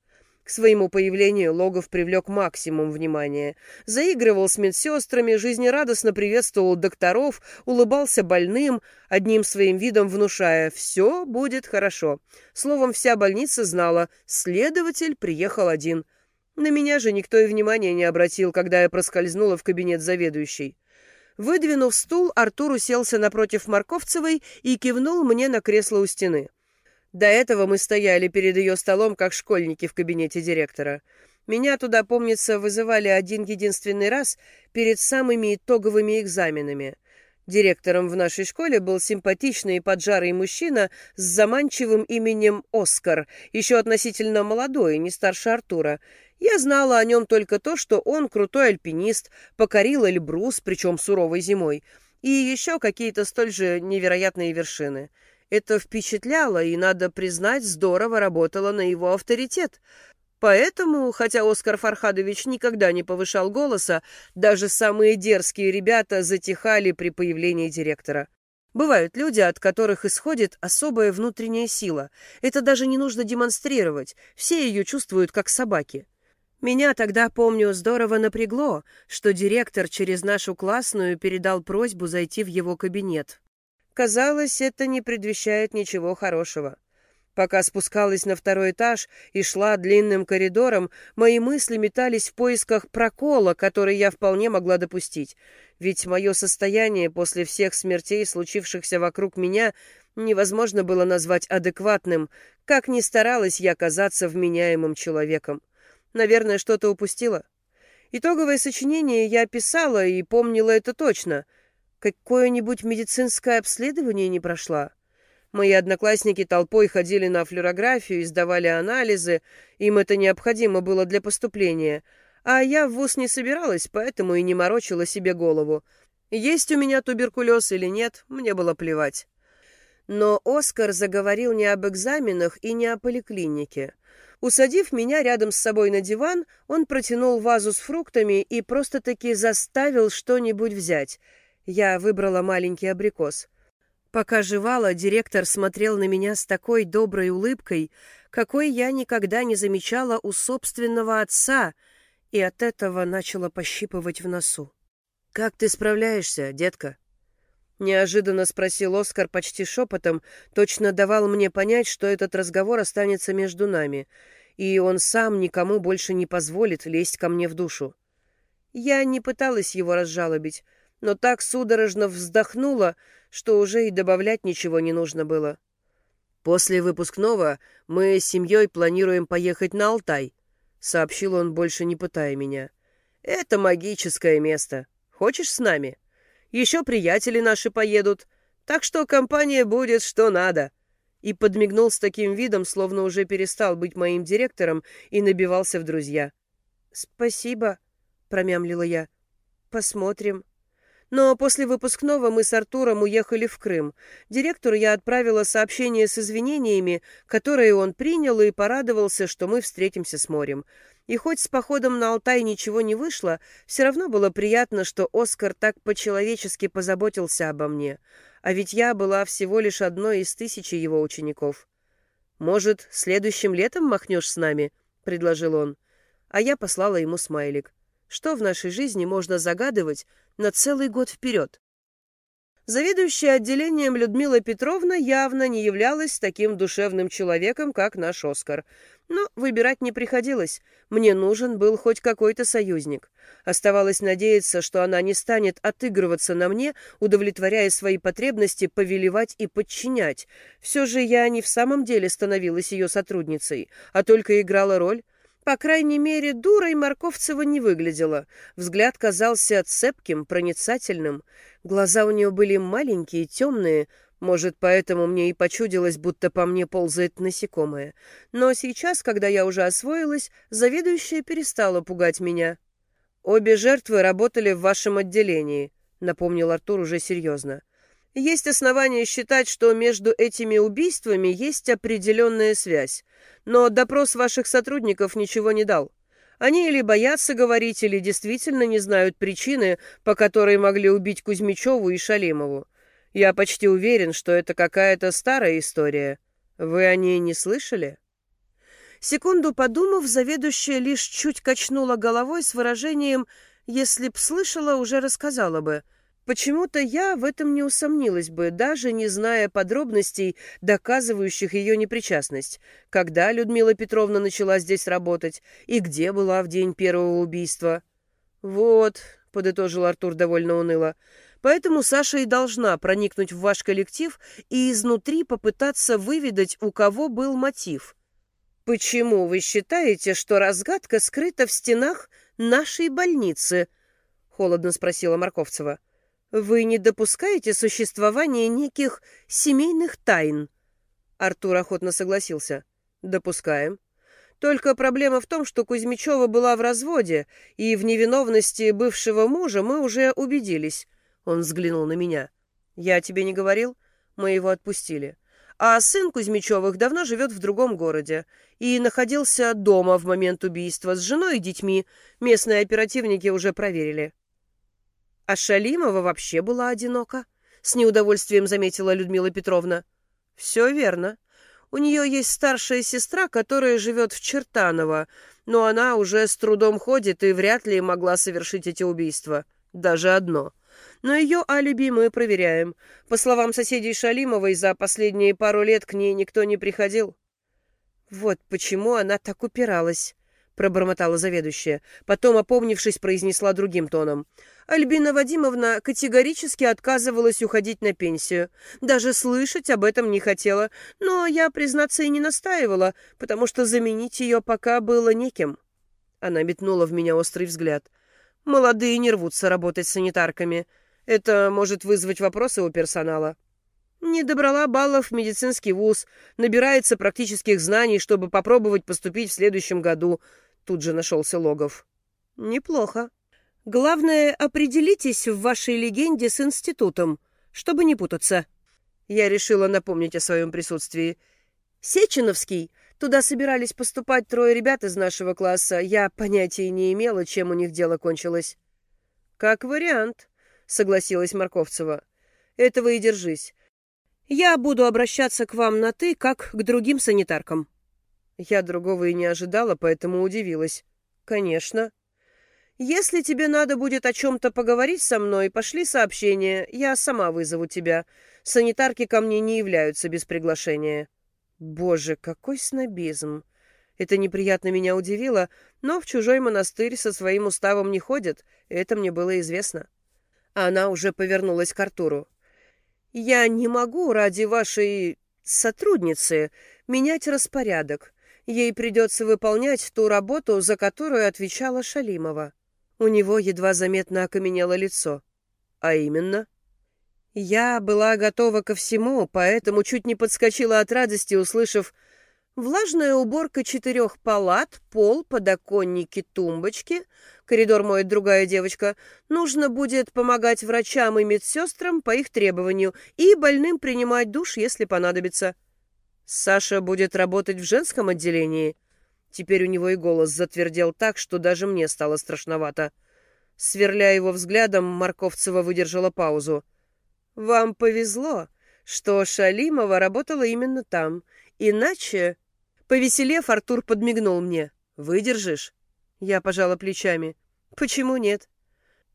К своему появлению Логов привлек максимум внимания. Заигрывал с медсестрами, жизнерадостно приветствовал докторов, улыбался больным, одним своим видом внушая «все будет хорошо». Словом, вся больница знала, следователь приехал один. На меня же никто и внимания не обратил, когда я проскользнула в кабинет заведующей. Выдвинув стул, Артур уселся напротив Марковцевой и кивнул мне на кресло у стены. До этого мы стояли перед ее столом, как школьники в кабинете директора. Меня туда, помнится, вызывали один единственный раз перед самыми итоговыми экзаменами. Директором в нашей школе был симпатичный и поджарый мужчина с заманчивым именем Оскар, еще относительно молодой, не старше Артура. Я знала о нем только то, что он крутой альпинист, покорил Эльбрус, причем суровой зимой, и еще какие-то столь же невероятные вершины — это впечатляло и, надо признать, здорово работало на его авторитет. Поэтому, хотя Оскар Фархадович никогда не повышал голоса, даже самые дерзкие ребята затихали при появлении директора. Бывают люди, от которых исходит особая внутренняя сила. Это даже не нужно демонстрировать, все ее чувствуют как собаки. Меня тогда, помню, здорово напрягло, что директор через нашу классную передал просьбу зайти в его кабинет. Казалось, это не предвещает ничего хорошего. Пока спускалась на второй этаж и шла длинным коридором, мои мысли метались в поисках прокола, который я вполне могла допустить. Ведь мое состояние после всех смертей, случившихся вокруг меня, невозможно было назвать адекватным, как ни старалась я казаться вменяемым человеком. Наверное, что-то упустила. Итоговое сочинение я писала и помнила это точно — Какое-нибудь медицинское обследование не прошла? Мои одноклассники толпой ходили на флюорографию и сдавали анализы, им это необходимо было для поступления, а я в ВУЗ не собиралась, поэтому и не морочила себе голову. Есть у меня туберкулез или нет, мне было плевать. Но Оскар заговорил не об экзаменах и не о поликлинике. Усадив меня рядом с собой на диван, он протянул вазу с фруктами и просто-таки заставил что-нибудь взять — я выбрала маленький абрикос. Пока жевала, директор смотрел на меня с такой доброй улыбкой, какой я никогда не замечала у собственного отца, и от этого начала пощипывать в носу. «Как ты справляешься, детка?» Неожиданно спросил Оскар почти шепотом, точно давал мне понять, что этот разговор останется между нами, и он сам никому больше не позволит лезть ко мне в душу. Я не пыталась его разжалобить, но так судорожно вздохнула, что уже и добавлять ничего не нужно было. «После выпускного мы с семьей планируем поехать на Алтай», — сообщил он, больше не пытая меня. «Это магическое место. Хочешь с нами? Еще приятели наши поедут, так что компания будет что надо». И подмигнул с таким видом, словно уже перестал быть моим директором и набивался в друзья. «Спасибо», — промямлила я. «Посмотрим». Но после выпускного мы с Артуром уехали в Крым. Директору я отправила сообщение с извинениями, которые он принял и порадовался, что мы встретимся с морем. И хоть с походом на Алтай ничего не вышло, все равно было приятно, что Оскар так по-человечески позаботился обо мне. А ведь я была всего лишь одной из тысячи его учеников. «Может, следующим летом махнешь с нами?» — предложил он. А я послала ему смайлик. Что в нашей жизни можно загадывать на целый год вперед? Заведующая отделением Людмила Петровна явно не являлась таким душевным человеком, как наш Оскар. Но выбирать не приходилось. Мне нужен был хоть какой-то союзник. Оставалось надеяться, что она не станет отыгрываться на мне, удовлетворяя свои потребности повелевать и подчинять. Все же я не в самом деле становилась ее сотрудницей, а только играла роль. По крайней мере, дурой Марковцева не выглядела. Взгляд казался цепким, проницательным. Глаза у нее были маленькие, темные. Может, поэтому мне и почудилось, будто по мне ползает насекомое. Но сейчас, когда я уже освоилась, заведующая перестала пугать меня. «Обе жертвы работали в вашем отделении», — напомнил Артур уже серьезно. Есть основания считать, что между этими убийствами есть определенная связь, но допрос ваших сотрудников ничего не дал. Они или боятся говорить, или действительно не знают причины, по которой могли убить Кузьмичеву и Шалимову. Я почти уверен, что это какая-то старая история. Вы о ней не слышали?» Секунду подумав, заведующая лишь чуть качнула головой с выражением «если б слышала, уже рассказала бы», Почему-то я в этом не усомнилась бы, даже не зная подробностей, доказывающих ее непричастность. Когда Людмила Петровна начала здесь работать и где была в день первого убийства. «Вот», — подытожил Артур довольно уныло, — «поэтому Саша и должна проникнуть в ваш коллектив и изнутри попытаться выведать, у кого был мотив». «Почему вы считаете, что разгадка скрыта в стенах нашей больницы?» — холодно спросила Марковцева. Вы не допускаете существования неких семейных тайн? Артур охотно согласился. Допускаем. Только проблема в том, что Кузьмичева была в разводе, и в невиновности бывшего мужа мы уже убедились. Он взглянул на меня. Я тебе не говорил? Мы его отпустили. А сын Кузьмичевых давно живет в другом городе и находился дома в момент убийства с женой и детьми. Местные оперативники уже проверили. А Шалимова вообще была одинока, с неудовольствием заметила Людмила Петровна. Все верно. У нее есть старшая сестра, которая живет в Чертаново, но она уже с трудом ходит и вряд ли могла совершить эти убийства. Даже одно. Но ее алиби мы проверяем. По словам соседей Шалимовой, за последние пару лет к ней никто не приходил. Вот почему она так упиралась. — пробормотала заведующая. Потом, опомнившись, произнесла другим тоном. Альбина Вадимовна категорически отказывалась уходить на пенсию. Даже слышать об этом не хотела. Но я, признаться, и не настаивала, потому что заменить ее пока было неким. Она метнула в меня острый взгляд. Молодые не рвутся работать санитарками. Это может вызвать вопросы у персонала. Не добрала баллов в медицинский вуз, набирается практических знаний, чтобы попробовать поступить в следующем году. Тут же нашелся Логов. Неплохо. Главное, определитесь в вашей легенде с институтом, чтобы не путаться. Я решила напомнить о своем присутствии. Сеченовский. Туда собирались поступать трое ребят из нашего класса. Я понятия не имела, чем у них дело кончилось. Как вариант, согласилась Марковцева. Этого и держись. Я буду обращаться к вам на «ты», как к другим санитаркам. Я другого и не ожидала, поэтому удивилась. «Конечно». «Если тебе надо будет о чем-то поговорить со мной, пошли сообщение, я сама вызову тебя. Санитарки ко мне не являются без приглашения». Боже, какой снобизм! Это неприятно меня удивило, но в чужой монастырь со своим уставом не ходят, это мне было известно. Она уже повернулась к Артуру. «Я не могу ради вашей сотрудницы менять распорядок. Ей придется выполнять ту работу, за которую отвечала Шалимова. У него едва заметно окаменело лицо. А именно? Я была готова ко всему, поэтому чуть не подскочила от радости, услышав «Влажная уборка четырех палат, пол, подоконники, тумбочки. Коридор моет другая девочка. Нужно будет помогать врачам и медсестрам по их требованию и больным принимать душ, если понадобится». Саша будет работать в женском отделении. Теперь у него и голос затвердел так, что даже мне стало страшновато. Сверляя его взглядом, Марковцева выдержала паузу. «Вам повезло, что Шалимова работала именно там. Иначе...» Повеселев, Артур подмигнул мне. «Выдержишь?» Я пожала плечами. «Почему нет?»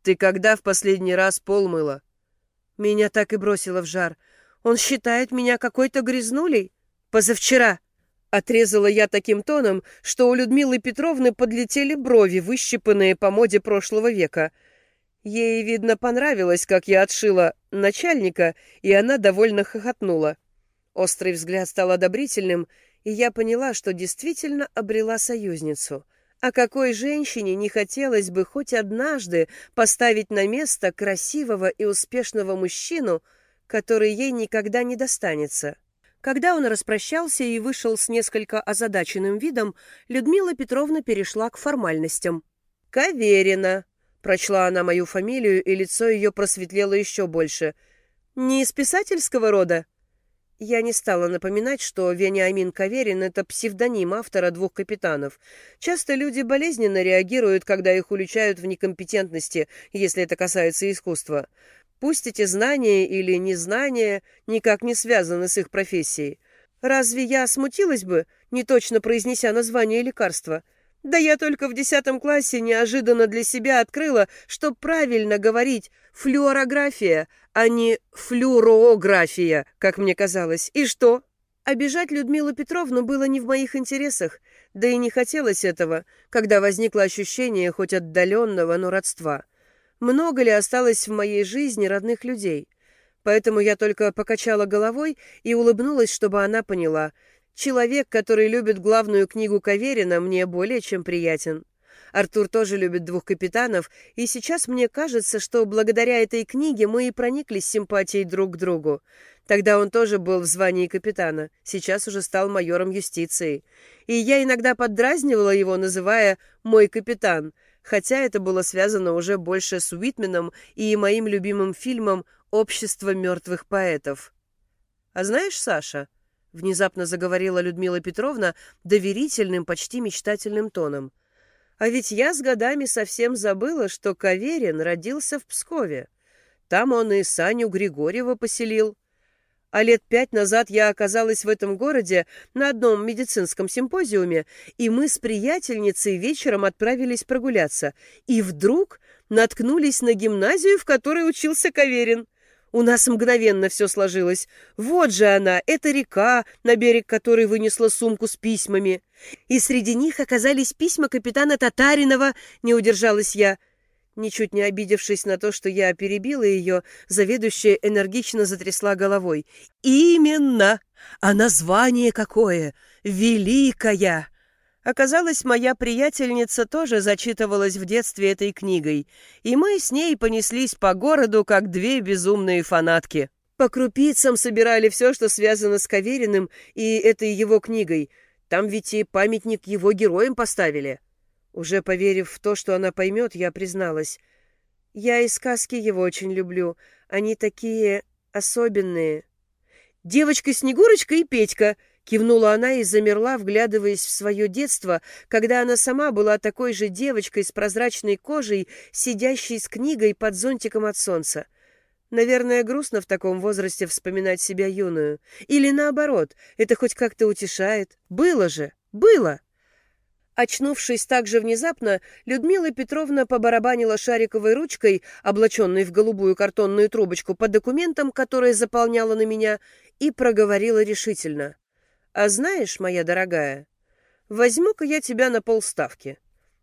«Ты когда в последний раз пол мыла?» Меня так и бросило в жар. Он считает меня какой-то грязнулей? Позавчера. Отрезала я таким тоном, что у Людмилы Петровны подлетели брови, выщипанные по моде прошлого века. Ей, видно, понравилось, как я отшила начальника, и она довольно хохотнула. Острый взгляд стал одобрительным, и я поняла, что действительно обрела союзницу. А какой женщине не хотелось бы хоть однажды поставить на место красивого и успешного мужчину, который ей никогда не достанется? Когда он распрощался и вышел с несколько озадаченным видом, Людмила Петровна перешла к формальностям. «Каверина», — прочла она мою фамилию, и лицо ее просветлело еще больше. «Не из писательского рода?» Я не стала напоминать, что Вениамин Каверин — это псевдоним автора «Двух капитанов». Часто люди болезненно реагируют, когда их уличают в некомпетентности, если это касается искусства. Пусть эти знания или незнания никак не связаны с их профессией. Разве я смутилась бы, не точно произнеся название лекарства? Да я только в десятом классе неожиданно для себя открыла, что правильно говорить флюорография, а не флюорография, как мне казалось. И что? Обижать Людмилу Петровну было не в моих интересах, да и не хотелось этого, когда возникло ощущение хоть отдаленного, но родства. Много ли осталось в моей жизни родных людей? Поэтому я только покачала головой и улыбнулась, чтобы она поняла. Человек, который любит главную книгу Каверина, мне более чем приятен. Артур тоже любит двух капитанов, и сейчас мне кажется, что благодаря этой книге мы и прониклись симпатией друг к другу. Тогда он тоже был в звании капитана, сейчас уже стал майором юстиции. И я иногда поддразнивала его, называя «мой капитан», хотя это было связано уже больше с Уитменом и моим любимым фильмом «Общество мертвых поэтов». «А знаешь, Саша?» — внезапно заговорила Людмила Петровна доверительным, почти мечтательным тоном. «А ведь я с годами совсем забыла, что Каверин родился в Пскове. Там он и Саню Григорьева поселил. А лет пять назад я оказалась в этом городе на одном медицинском симпозиуме, и мы с приятельницей вечером отправились прогуляться. И вдруг наткнулись на гимназию, в которой учился Каверин. У нас мгновенно все сложилось. Вот же она, эта река, на берег которой вынесла сумку с письмами. И среди них оказались письма капитана Татаринова, не удержалась я. Ничуть не обидевшись на то, что я перебила ее, заведующая энергично затрясла головой. «Именно! А название какое! Великая!» Оказалось, моя приятельница тоже зачитывалась в детстве этой книгой, и мы с ней понеслись по городу, как две безумные фанатки. По крупицам собирали все, что связано с Кавериным и этой его книгой. Там ведь и памятник его героям поставили. Уже поверив в то, что она поймет, я призналась. Я и сказки его очень люблю. Они такие особенные. «Девочка-снегурочка и Петька!» — кивнула она и замерла, вглядываясь в свое детство, когда она сама была такой же девочкой с прозрачной кожей, сидящей с книгой под зонтиком от солнца. Наверное, грустно в таком возрасте вспоминать себя юную. Или наоборот, это хоть как-то утешает. Было же, было. Очнувшись так же внезапно, Людмила Петровна побарабанила шариковой ручкой, облаченной в голубую картонную трубочку, по документам, которые заполняла на меня, и проговорила решительно. «А знаешь, моя дорогая, возьму-ка я тебя на полставки.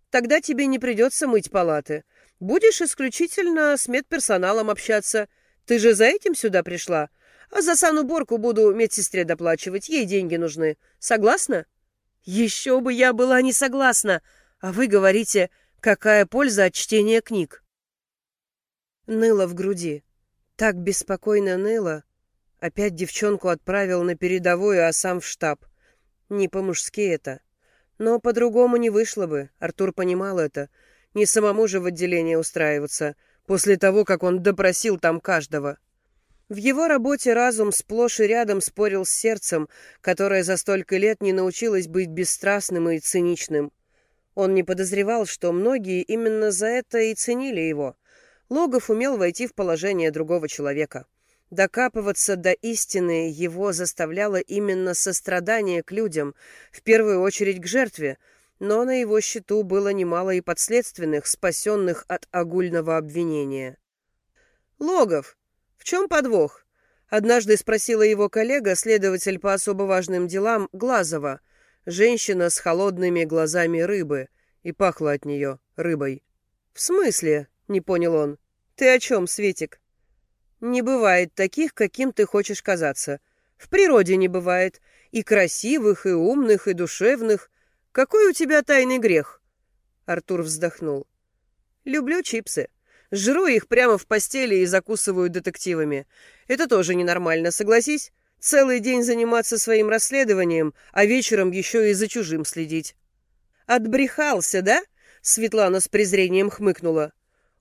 Тогда тебе не придется мыть палаты. Будешь исключительно с медперсоналом общаться. Ты же за этим сюда пришла? А за сануборку буду медсестре доплачивать, ей деньги нужны. Согласна?» Еще бы я была не согласна, а вы говорите, какая польза от чтения книг. Ныло в груди. Так беспокойно ныло. Опять девчонку отправил на передовую, а сам в штаб. Не по-мужски это. Но по-другому не вышло бы, Артур понимал это. Не самому же в отделение устраиваться, после того, как он допросил там каждого. В его работе разум сплошь и рядом спорил с сердцем, которое за столько лет не научилось быть бесстрастным и циничным. Он не подозревал, что многие именно за это и ценили его. Логов умел войти в положение другого человека. Докапываться до истины его заставляло именно сострадание к людям, в первую очередь к жертве, но на его счету было немало и подследственных, спасенных от огульного обвинения. «Логов!» В чем подвох? Однажды спросила его коллега, следователь по особо важным делам, Глазова, женщина с холодными глазами рыбы, и пахло от нее рыбой. «В смысле?» — не понял он. «Ты о чем, Светик?» «Не бывает таких, каким ты хочешь казаться. В природе не бывает. И красивых, и умных, и душевных. Какой у тебя тайный грех?» Артур вздохнул. «Люблю чипсы. Жру их прямо в постели и закусываю детективами. Это тоже ненормально, согласись? Целый день заниматься своим расследованием, а вечером еще и за чужим следить». «Отбрехался, да?» Светлана с презрением хмыкнула.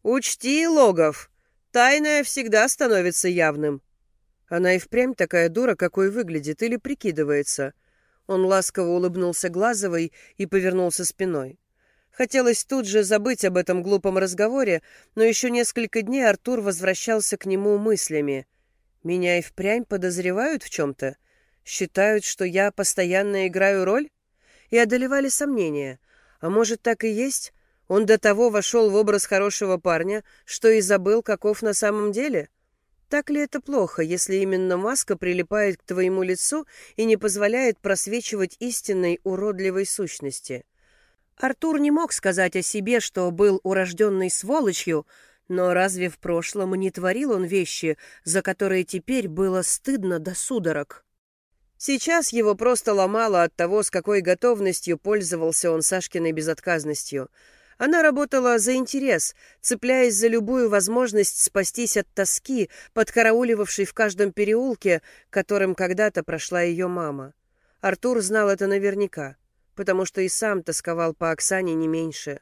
«Учти, Логов, тайное всегда становится явным». Она и впрямь такая дура, какой выглядит, или прикидывается. Он ласково улыбнулся Глазовой и повернулся спиной. Хотелось тут же забыть об этом глупом разговоре, но еще несколько дней Артур возвращался к нему мыслями. «Меня и впрямь подозревают в чем-то? Считают, что я постоянно играю роль?» И одолевали сомнения. А может, так и есть? Он до того вошел в образ хорошего парня, что и забыл, каков на самом деле? Так ли это плохо, если именно маска прилипает к твоему лицу и не позволяет просвечивать истинной уродливой сущности?» Артур не мог сказать о себе, что был урожденной сволочью, но разве в прошлом не творил он вещи, за которые теперь было стыдно до судорог? Сейчас его просто ломало от того, с какой готовностью пользовался он Сашкиной безотказностью. Она работала за интерес, цепляясь за любую возможность спастись от тоски, подкарауливавшей в каждом переулке, которым когда-то прошла ее мама. Артур знал это наверняка потому что и сам тосковал по Оксане не меньше.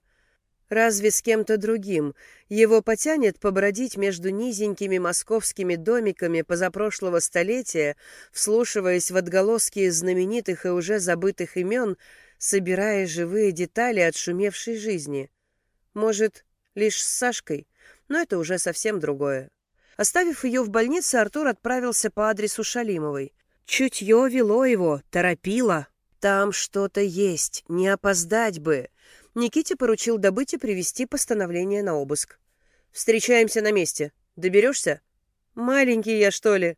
Разве с кем-то другим его потянет побродить между низенькими московскими домиками позапрошлого столетия, вслушиваясь в отголоски знаменитых и уже забытых имен, собирая живые детали отшумевшей жизни? Может, лишь с Сашкой, но это уже совсем другое. Оставив ее в больнице, Артур отправился по адресу Шалимовой. Чутье вело его, торопило. Там что-то есть, не опоздать бы. Никите поручил добыть и привести постановление на обыск. Встречаемся на месте. Доберешься? Маленький я, что ли?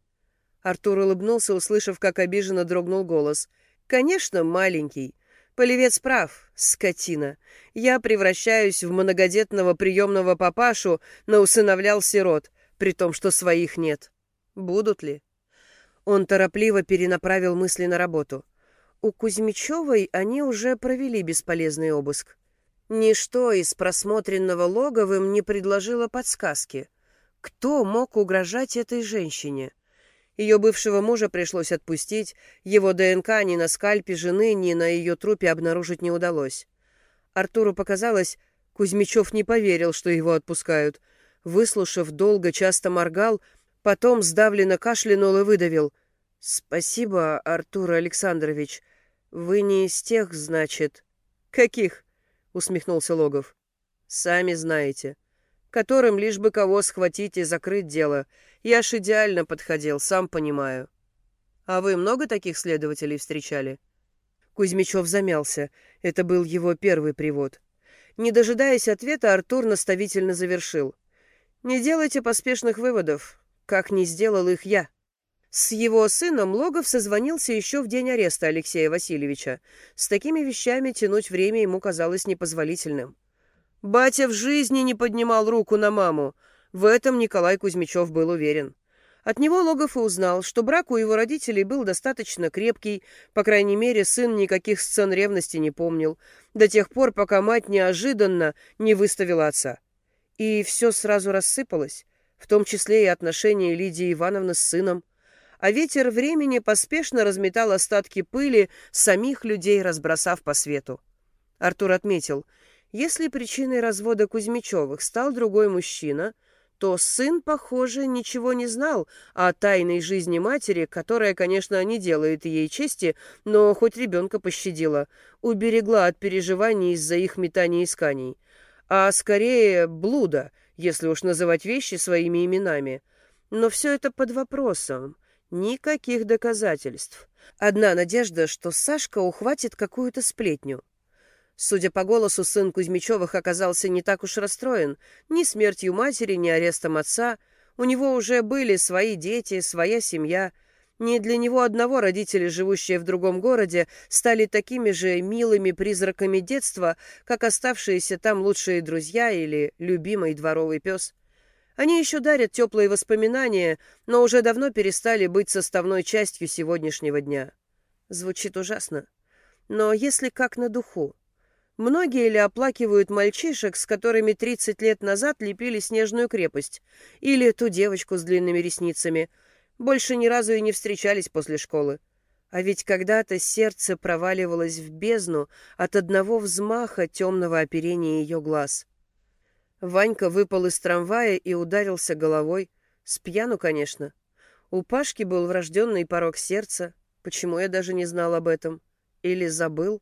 Артур улыбнулся, услышав, как обиженно дрогнул голос. Конечно, маленький. Полевец прав, скотина. Я превращаюсь в многодетного приемного папашу, но усыновлял сирот, при том, что своих нет. Будут ли? Он торопливо перенаправил мысли на работу. У Кузьмичевой они уже провели бесполезный обыск. Ничто из просмотренного логовым не предложило подсказки. Кто мог угрожать этой женщине? Ее бывшего мужа пришлось отпустить, его ДНК ни на скальпе жены, ни на ее трупе обнаружить не удалось. Артуру показалось, Кузьмичев не поверил, что его отпускают. Выслушав, долго, часто моргал, потом сдавленно кашлянул и выдавил. «Спасибо, Артур Александрович. «Вы не из тех, значит...» «Каких?» — усмехнулся Логов. «Сами знаете. Которым лишь бы кого схватить и закрыть дело. Я ж идеально подходил, сам понимаю. А вы много таких следователей встречали?» Кузьмичев замялся. Это был его первый привод. Не дожидаясь ответа, Артур наставительно завершил. «Не делайте поспешных выводов, как не сделал их я». С его сыном Логов созвонился еще в день ареста Алексея Васильевича. С такими вещами тянуть время ему казалось непозволительным. Батя в жизни не поднимал руку на маму. В этом Николай Кузьмичев был уверен. От него Логов и узнал, что брак у его родителей был достаточно крепкий, по крайней мере, сын никаких сцен ревности не помнил, до тех пор, пока мать неожиданно не выставила отца. И все сразу рассыпалось, в том числе и отношения Лидии Ивановны с сыном а ветер времени поспешно разметал остатки пыли, самих людей разбросав по свету. Артур отметил, если причиной развода Кузьмичевых стал другой мужчина, то сын, похоже, ничего не знал о тайной жизни матери, которая, конечно, не делает ей чести, но хоть ребенка пощадила, уберегла от переживаний из-за их метаний исканий. А скорее блуда, если уж называть вещи своими именами. Но все это под вопросом. Никаких доказательств. Одна надежда, что Сашка ухватит какую-то сплетню. Судя по голосу, сын Кузьмичевых оказался не так уж расстроен ни смертью матери, ни арестом отца. У него уже были свои дети, своя семья. Не для него одного родители, живущие в другом городе, стали такими же милыми призраками детства, как оставшиеся там лучшие друзья или любимый дворовый пес. Они еще дарят теплые воспоминания, но уже давно перестали быть составной частью сегодняшнего дня. Звучит ужасно. Но если как на духу. Многие ли оплакивают мальчишек, с которыми 30 лет назад лепили снежную крепость? Или ту девочку с длинными ресницами? Больше ни разу и не встречались после школы. А ведь когда-то сердце проваливалось в бездну от одного взмаха темного оперения ее глаз. Ванька выпал из трамвая и ударился головой. С пьяну, конечно. У Пашки был врожденный порог сердца. Почему я даже не знал об этом? Или забыл?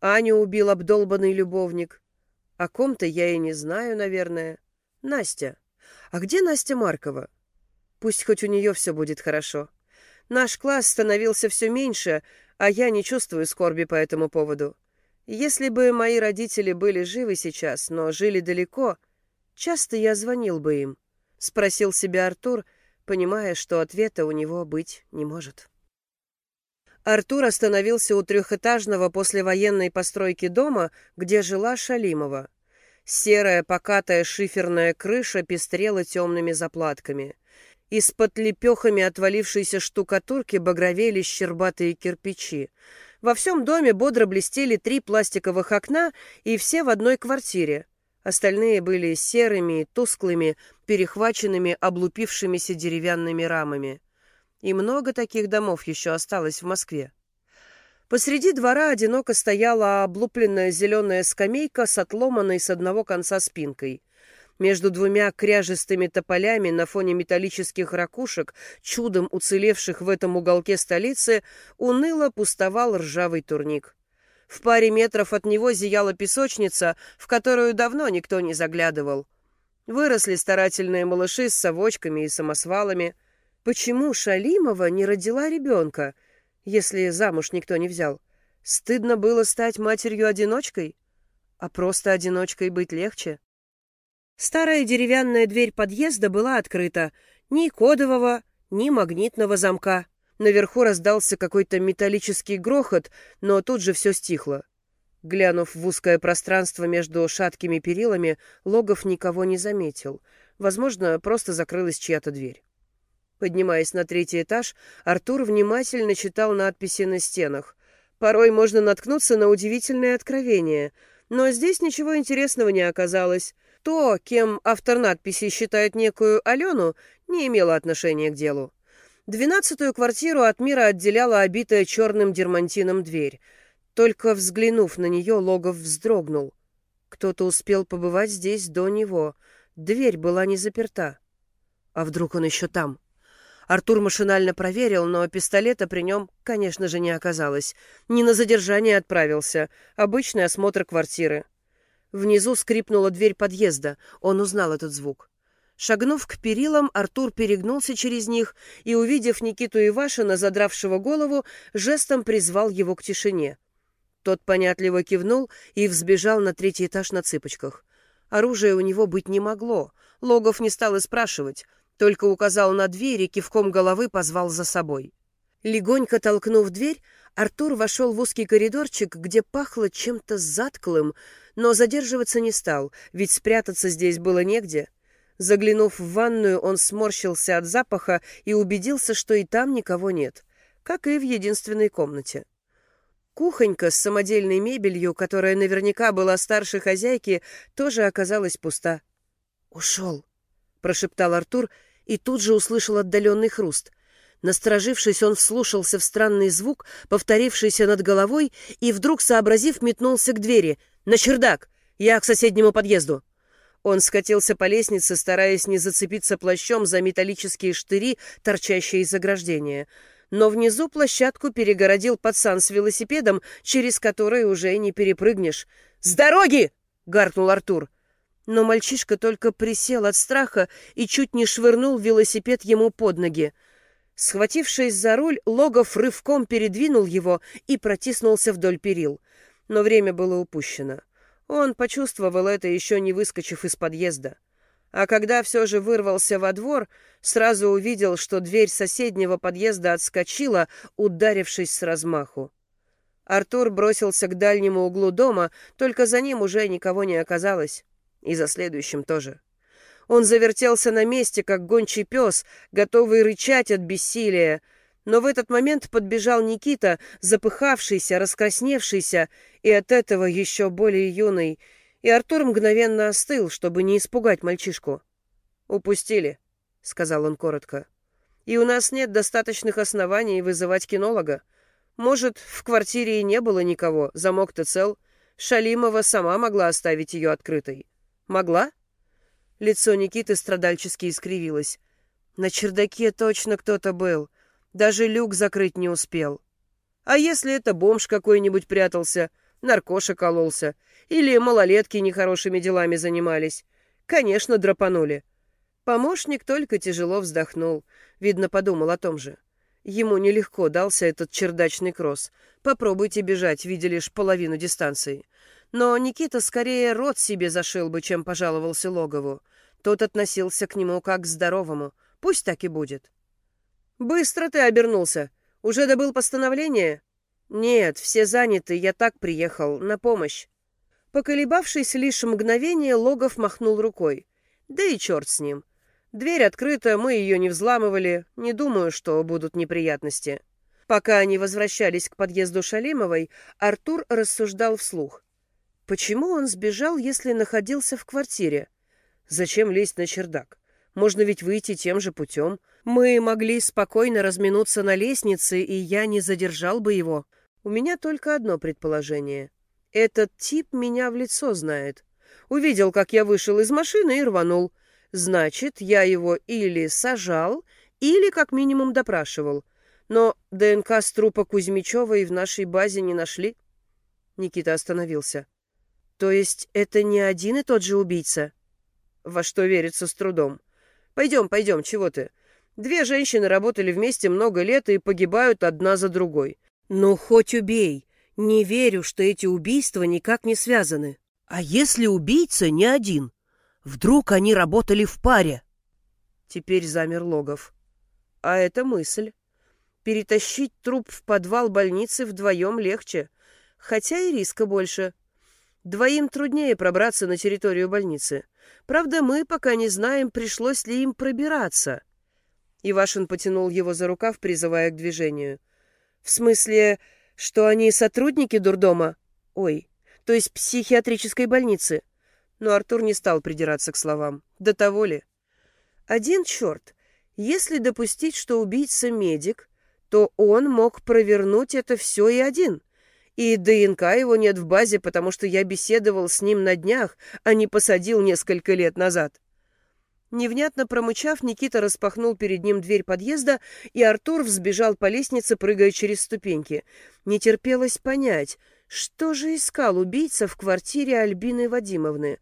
Аню убил обдолбанный любовник. О ком-то я и не знаю, наверное. Настя. А где Настя Маркова? Пусть хоть у нее все будет хорошо. Наш класс становился все меньше, а я не чувствую скорби по этому поводу. Если бы мои родители были живы сейчас, но жили далеко, часто я звонил бы им, спросил себя Артур, понимая, что ответа у него быть не может. Артур остановился у трехэтажного послевоенной постройки дома, где жила Шалимова. Серая покатая шиферная крыша пестрела темными заплатками. Из-под лепехами отвалившейся штукатурки багровели щербатые кирпичи. Во всем доме бодро блестели три пластиковых окна, и все в одной квартире. Остальные были серыми, тусклыми, перехваченными облупившимися деревянными рамами. И много таких домов еще осталось в Москве. Посреди двора одиноко стояла облупленная зеленая скамейка с отломанной с одного конца спинкой. Между двумя кряжестыми тополями на фоне металлических ракушек, чудом уцелевших в этом уголке столицы, уныло пустовал ржавый турник. В паре метров от него зияла песочница, в которую давно никто не заглядывал. Выросли старательные малыши с совочками и самосвалами – Почему Шалимова не родила ребенка, если замуж никто не взял? Стыдно было стать матерью-одиночкой? А просто одиночкой быть легче? Старая деревянная дверь подъезда была открыта. Ни кодового, ни магнитного замка. Наверху раздался какой-то металлический грохот, но тут же все стихло. Глянув в узкое пространство между шаткими перилами, Логов никого не заметил. Возможно, просто закрылась чья-то дверь. Поднимаясь на третий этаж, Артур внимательно читал надписи на стенах. Порой можно наткнуться на удивительные откровения, но здесь ничего интересного не оказалось. То, кем автор надписи считает некую Алену, не имело отношения к делу. Двенадцатую квартиру от мира отделяла обитая черным дермантином дверь. Только взглянув на нее, Логов вздрогнул. Кто-то успел побывать здесь до него. Дверь была не заперта. А вдруг он еще там? — Артур машинально проверил, но пистолета при нем, конечно же, не оказалось. Не на задержание отправился. Обычный осмотр квартиры. Внизу скрипнула дверь подъезда. Он узнал этот звук. Шагнув к перилам, Артур перегнулся через них и, увидев Никиту Ивашина, задравшего голову, жестом призвал его к тишине. Тот понятливо кивнул и взбежал на третий этаж на цыпочках. Оружия у него быть не могло. Логов не стал и спрашивать. Только указал на дверь и кивком головы позвал за собой. Легонько толкнув дверь, Артур вошел в узкий коридорчик, где пахло чем-то затклым, но задерживаться не стал, ведь спрятаться здесь было негде. Заглянув в ванную, он сморщился от запаха и убедился, что и там никого нет, как и в единственной комнате. Кухонька с самодельной мебелью, которая наверняка была старше хозяйки, тоже оказалась пуста. «Ушел», — прошептал Артур и тут же услышал отдаленный хруст. Насторожившись, он вслушался в странный звук, повторившийся над головой, и вдруг, сообразив, метнулся к двери. «На чердак! Я к соседнему подъезду!» Он скатился по лестнице, стараясь не зацепиться плащом за металлические штыри, торчащие из ограждения. Но внизу площадку перегородил пацан с велосипедом, через который уже не перепрыгнешь. «С дороги!» — гаркнул Артур. Но мальчишка только присел от страха и чуть не швырнул велосипед ему под ноги. Схватившись за руль, Логов рывком передвинул его и протиснулся вдоль перил. Но время было упущено. Он почувствовал это, еще не выскочив из подъезда. А когда все же вырвался во двор, сразу увидел, что дверь соседнего подъезда отскочила, ударившись с размаху. Артур бросился к дальнему углу дома, только за ним уже никого не оказалось. И за следующим тоже. Он завертелся на месте, как гончий пес, готовый рычать от бессилия. Но в этот момент подбежал Никита, запыхавшийся, раскрасневшийся, и от этого еще более юный, и Артур мгновенно остыл, чтобы не испугать мальчишку. «Упустили», — сказал он коротко. «И у нас нет достаточных оснований вызывать кинолога. Может, в квартире и не было никого, замок-то цел. Шалимова сама могла оставить ее открытой. Могла?» Лицо Никиты страдальчески искривилось. На чердаке точно кто-то был. Даже люк закрыть не успел. А если это бомж какой-нибудь прятался, наркоша кололся, или малолетки нехорошими делами занимались? Конечно, драпанули. Помощник только тяжело вздохнул. Видно, подумал о том же. Ему нелегко дался этот чердачный кросс. Попробуйте бежать, видя лишь половину дистанции. Но Никита скорее рот себе зашил бы, чем пожаловался Логову. Тот относился к нему как к здоровому. Пусть так и будет. «Быстро ты обернулся. Уже добыл постановление?» «Нет, все заняты, я так приехал, на помощь». Поколебавшись лишь мгновение, Логов махнул рукой. «Да и черт с ним. Дверь открыта, мы ее не взламывали. Не думаю, что будут неприятности». Пока они возвращались к подъезду Шалимовой, Артур рассуждал вслух. Почему он сбежал, если находился в квартире? Зачем лезть на чердак? Можно ведь выйти тем же путем. Мы могли спокойно разминуться на лестнице, и я не задержал бы его. У меня только одно предположение. Этот тип меня в лицо знает. Увидел, как я вышел из машины и рванул. Значит, я его или сажал, или как минимум допрашивал. Но ДНК с трупа Кузьмичева и в нашей базе не нашли. Никита остановился. То есть это не один и тот же убийца? Во что верится с трудом. Пойдем, пойдем, чего ты? Две женщины работали вместе много лет и погибают одна за другой. Ну, хоть убей. Не верю, что эти убийства никак не связаны. А если убийца не один? Вдруг они работали в паре? Теперь замер Логов. А это мысль. Перетащить труп в подвал больницы вдвоем легче, хотя и риска больше — Двоим труднее пробраться на территорию больницы. Правда, мы пока не знаем, пришлось ли им пробираться. Ивашин потянул его за рукав, призывая к движению. В смысле, что они сотрудники дурдома? Ой, то есть психиатрической больницы. Но Артур не стал придираться к словам. До того ли? Один черт. Если допустить, что убийца медик, то он мог провернуть это все и один. И ДНК его нет в базе, потому что я беседовал с ним на днях, а не посадил несколько лет назад. Невнятно промычав, Никита распахнул перед ним дверь подъезда, и Артур взбежал по лестнице, прыгая через ступеньки. Не терпелось понять, что же искал убийца в квартире Альбины Вадимовны.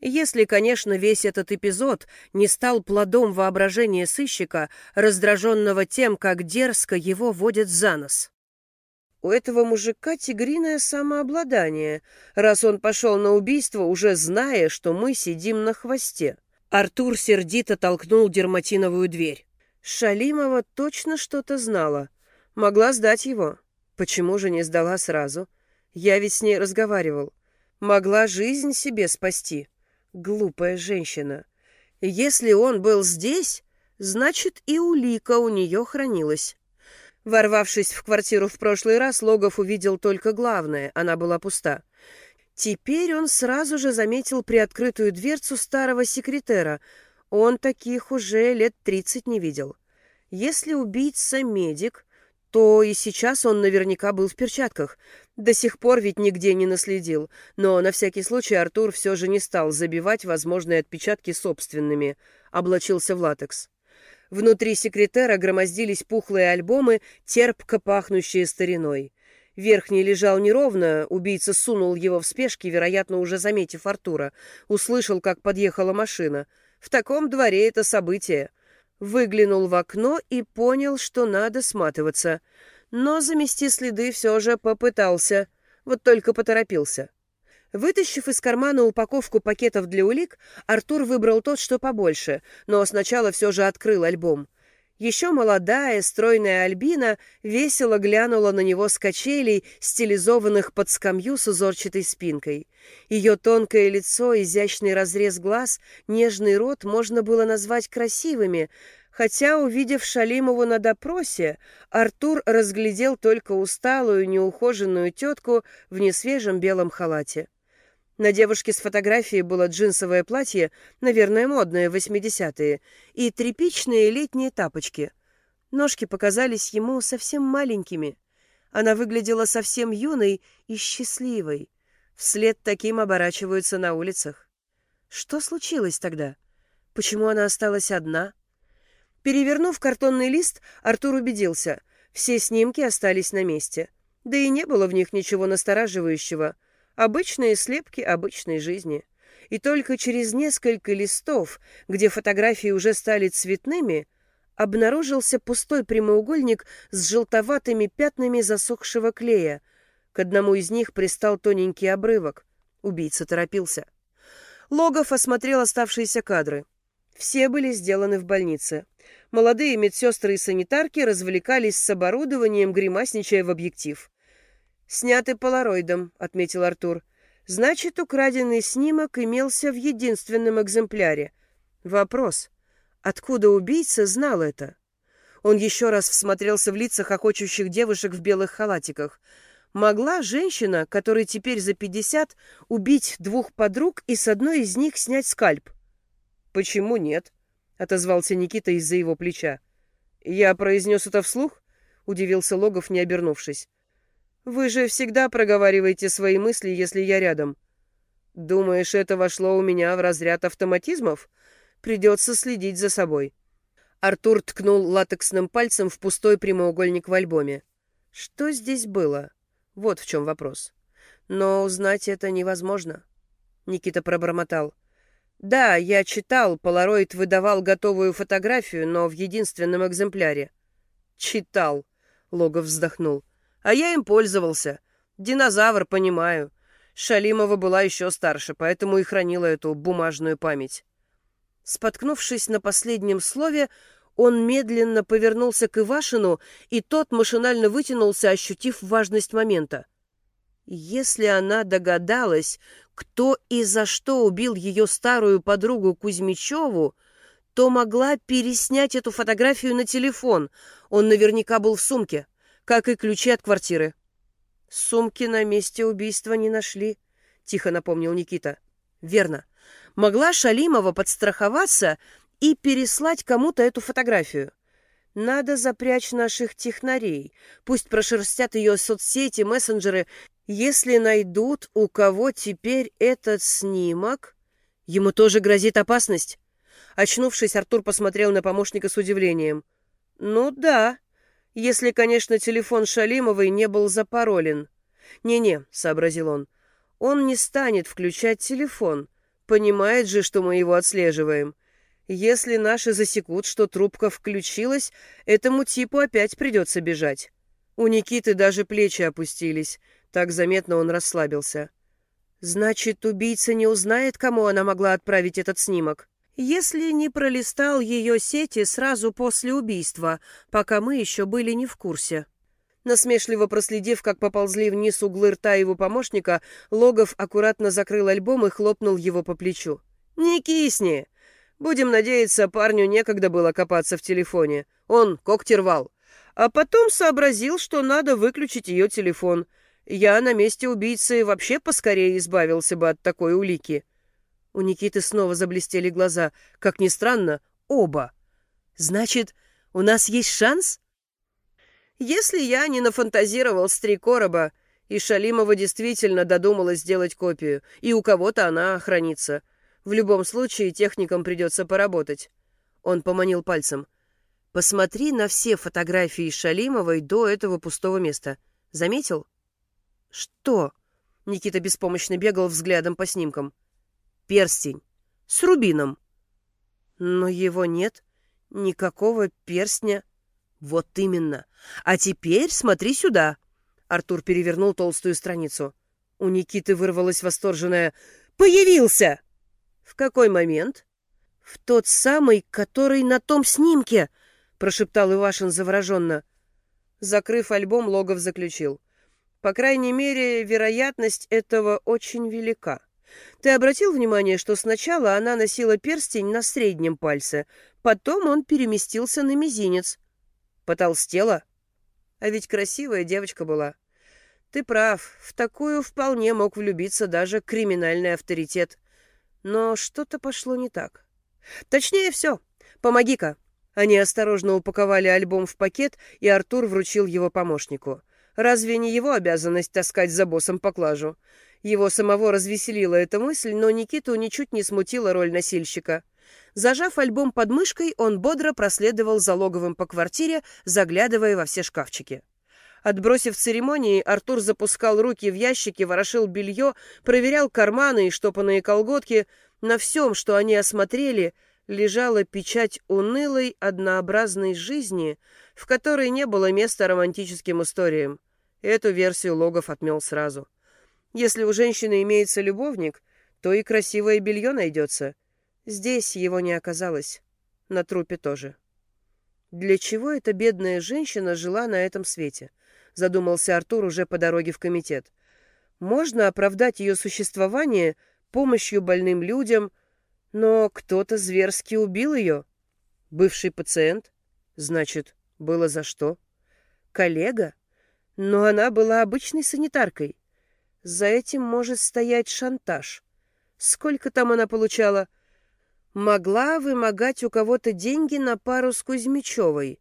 Если, конечно, весь этот эпизод не стал плодом воображения сыщика, раздраженного тем, как дерзко его водят за нос. У этого мужика тигриное самообладание, раз он пошел на убийство, уже зная, что мы сидим на хвосте. Артур сердито толкнул дерматиновую дверь. Шалимова точно что-то знала. Могла сдать его. Почему же не сдала сразу? Я ведь с ней разговаривал. Могла жизнь себе спасти. Глупая женщина. Если он был здесь, значит и улика у нее хранилась. Ворвавшись в квартиру в прошлый раз, Логов увидел только главное — она была пуста. Теперь он сразу же заметил приоткрытую дверцу старого секретера. Он таких уже лет тридцать не видел. Если убийца медик, то и сейчас он наверняка был в перчатках. До сих пор ведь нигде не наследил. Но на всякий случай Артур все же не стал забивать возможные отпечатки собственными. Облачился в латекс. Внутри секретера громоздились пухлые альбомы, терпко пахнущие стариной. Верхний лежал неровно, убийца сунул его в спешке, вероятно, уже заметив Артура. Услышал, как подъехала машина. В таком дворе это событие. Выглянул в окно и понял, что надо сматываться. Но замести следы все же попытался. Вот только поторопился. Вытащив из кармана упаковку пакетов для улик, Артур выбрал тот, что побольше, но сначала все же открыл альбом. Еще молодая, стройная Альбина весело глянула на него с качелей, стилизованных под скамью с узорчатой спинкой. Ее тонкое лицо, изящный разрез глаз, нежный рот можно было назвать красивыми, хотя, увидев Шалимову на допросе, Артур разглядел только усталую, неухоженную тетку в несвежем белом халате. На девушке с фотографией было джинсовое платье, наверное, модное, восьмидесятые, и тряпичные летние тапочки. Ножки показались ему совсем маленькими. Она выглядела совсем юной и счастливой. Вслед таким оборачиваются на улицах. Что случилось тогда? Почему она осталась одна? Перевернув картонный лист, Артур убедился. Все снимки остались на месте. Да и не было в них ничего настораживающего — Обычные слепки обычной жизни. И только через несколько листов, где фотографии уже стали цветными, обнаружился пустой прямоугольник с желтоватыми пятнами засохшего клея. К одному из них пристал тоненький обрывок. Убийца торопился. Логов осмотрел оставшиеся кадры. Все были сделаны в больнице. Молодые медсестры и санитарки развлекались с оборудованием, гримасничая в объектив. «Снятый полароидом», — отметил Артур. «Значит, украденный снимок имелся в единственном экземпляре. Вопрос, откуда убийца знал это?» Он еще раз всмотрелся в лица хохочущих девушек в белых халатиках. Могла женщина, которой теперь за пятьдесят, убить двух подруг и с одной из них снять скальп? «Почему нет?» — отозвался Никита из-за его плеча. «Я произнес это вслух?» — удивился Логов, не обернувшись. Вы же всегда проговариваете свои мысли, если я рядом. Думаешь, это вошло у меня в разряд автоматизмов? Придется следить за собой. Артур ткнул латексным пальцем в пустой прямоугольник в альбоме. Что здесь было? Вот в чем вопрос. Но узнать это невозможно. Никита пробормотал. Да, я читал, Полароид выдавал готовую фотографию, но в единственном экземпляре. Читал, Логов вздохнул. А я им пользовался. Динозавр, понимаю. Шалимова была еще старше, поэтому и хранила эту бумажную память. Споткнувшись на последнем слове, он медленно повернулся к Ивашину, и тот машинально вытянулся, ощутив важность момента. Если она догадалась, кто и за что убил ее старую подругу Кузьмичеву, то могла переснять эту фотографию на телефон. Он наверняка был в сумке как и ключи от квартиры. Сумки на месте убийства не нашли, тихо напомнил Никита. Верно. Могла Шалимова подстраховаться и переслать кому-то эту фотографию. Надо запрячь наших технарей. Пусть прошерстят ее соцсети, мессенджеры. Если найдут, у кого теперь этот снимок, ему тоже грозит опасность. Очнувшись, Артур посмотрел на помощника с удивлением. «Ну да», если, конечно, телефон Шалимовой не был запаролен. «Не-не», — сообразил он, — «он не станет включать телефон. Понимает же, что мы его отслеживаем. Если наши засекут, что трубка включилась, этому типу опять придется бежать». У Никиты даже плечи опустились. Так заметно он расслабился. «Значит, убийца не узнает, кому она могла отправить этот снимок?» Если не пролистал ее сети сразу после убийства, пока мы еще были не в курсе. Насмешливо проследив, как поползли вниз углы рта его помощника, Логов аккуратно закрыл альбом и хлопнул его по плечу. «Не кисни! Будем надеяться, парню некогда было копаться в телефоне. Он когти рвал. А потом сообразил, что надо выключить ее телефон. Я на месте убийцы вообще поскорее избавился бы от такой улики». У Никиты снова заблестели глаза. Как ни странно, оба. «Значит, у нас есть шанс?» «Если я не нафантазировал с три короба, и Шалимова действительно додумалась сделать копию, и у кого-то она хранится. В любом случае, техникам придется поработать». Он поманил пальцем. «Посмотри на все фотографии Шалимовой до этого пустого места. Заметил?» «Что?» Никита беспомощно бегал взглядом по снимкам перстень с рубином. Но его нет, никакого перстня. Вот именно. А теперь смотри сюда. Артур перевернул толстую страницу. У Никиты вырвалось восторженное «Появился!» «В какой момент?» «В тот самый, который на том снимке!» — прошептал Ивашин завороженно. Закрыв альбом, Логов заключил. «По крайней мере, вероятность этого очень велика. Ты обратил внимание, что сначала она носила перстень на среднем пальце, потом он переместился на мизинец. Потолстела? А ведь красивая девочка была. Ты прав, в такую вполне мог влюбиться даже криминальный авторитет. Но что-то пошло не так. Точнее, все. Помоги-ка. Они осторожно упаковали альбом в пакет, и Артур вручил его помощнику. Разве не его обязанность таскать за боссом поклажу? Его самого развеселила эта мысль, но Никиту ничуть не смутила роль носильщика. Зажав альбом под мышкой, он бодро проследовал за логовым по квартире, заглядывая во все шкафчики. Отбросив церемонии, Артур запускал руки в ящики, ворошил белье, проверял карманы и штопанные колготки. На всем, что они осмотрели, лежала печать унылой, однообразной жизни, в которой не было места романтическим историям. Эту версию Логов отмел сразу. Если у женщины имеется любовник, то и красивое белье найдется. Здесь его не оказалось. На трупе тоже. Для чего эта бедная женщина жила на этом свете? Задумался Артур уже по дороге в комитет. Можно оправдать ее существование помощью больным людям, но кто-то зверски убил ее. Бывший пациент? Значит, было за что? Коллега? Но она была обычной санитаркой. За этим может стоять шантаж. Сколько там она получала? Могла вымогать у кого-то деньги на пару с Кузьмичевой.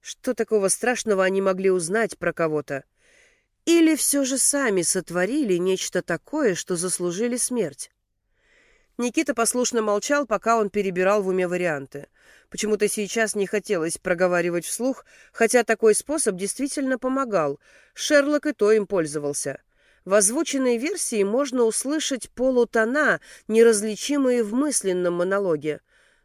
Что такого страшного они могли узнать про кого-то? Или все же сами сотворили нечто такое, что заслужили смерть? Никита послушно молчал, пока он перебирал в уме варианты. Почему-то сейчас не хотелось проговаривать вслух, хотя такой способ действительно помогал. Шерлок и то им пользовался. В озвученной версии можно услышать полутона, неразличимые в мысленном монологе.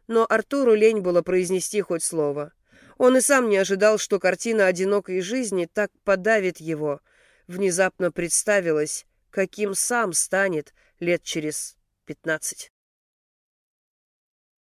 Но Артуру лень было произнести хоть слово. Он и сам не ожидал, что картина одинокой жизни так подавит его. Внезапно представилось, каким сам станет лет через пятнадцать.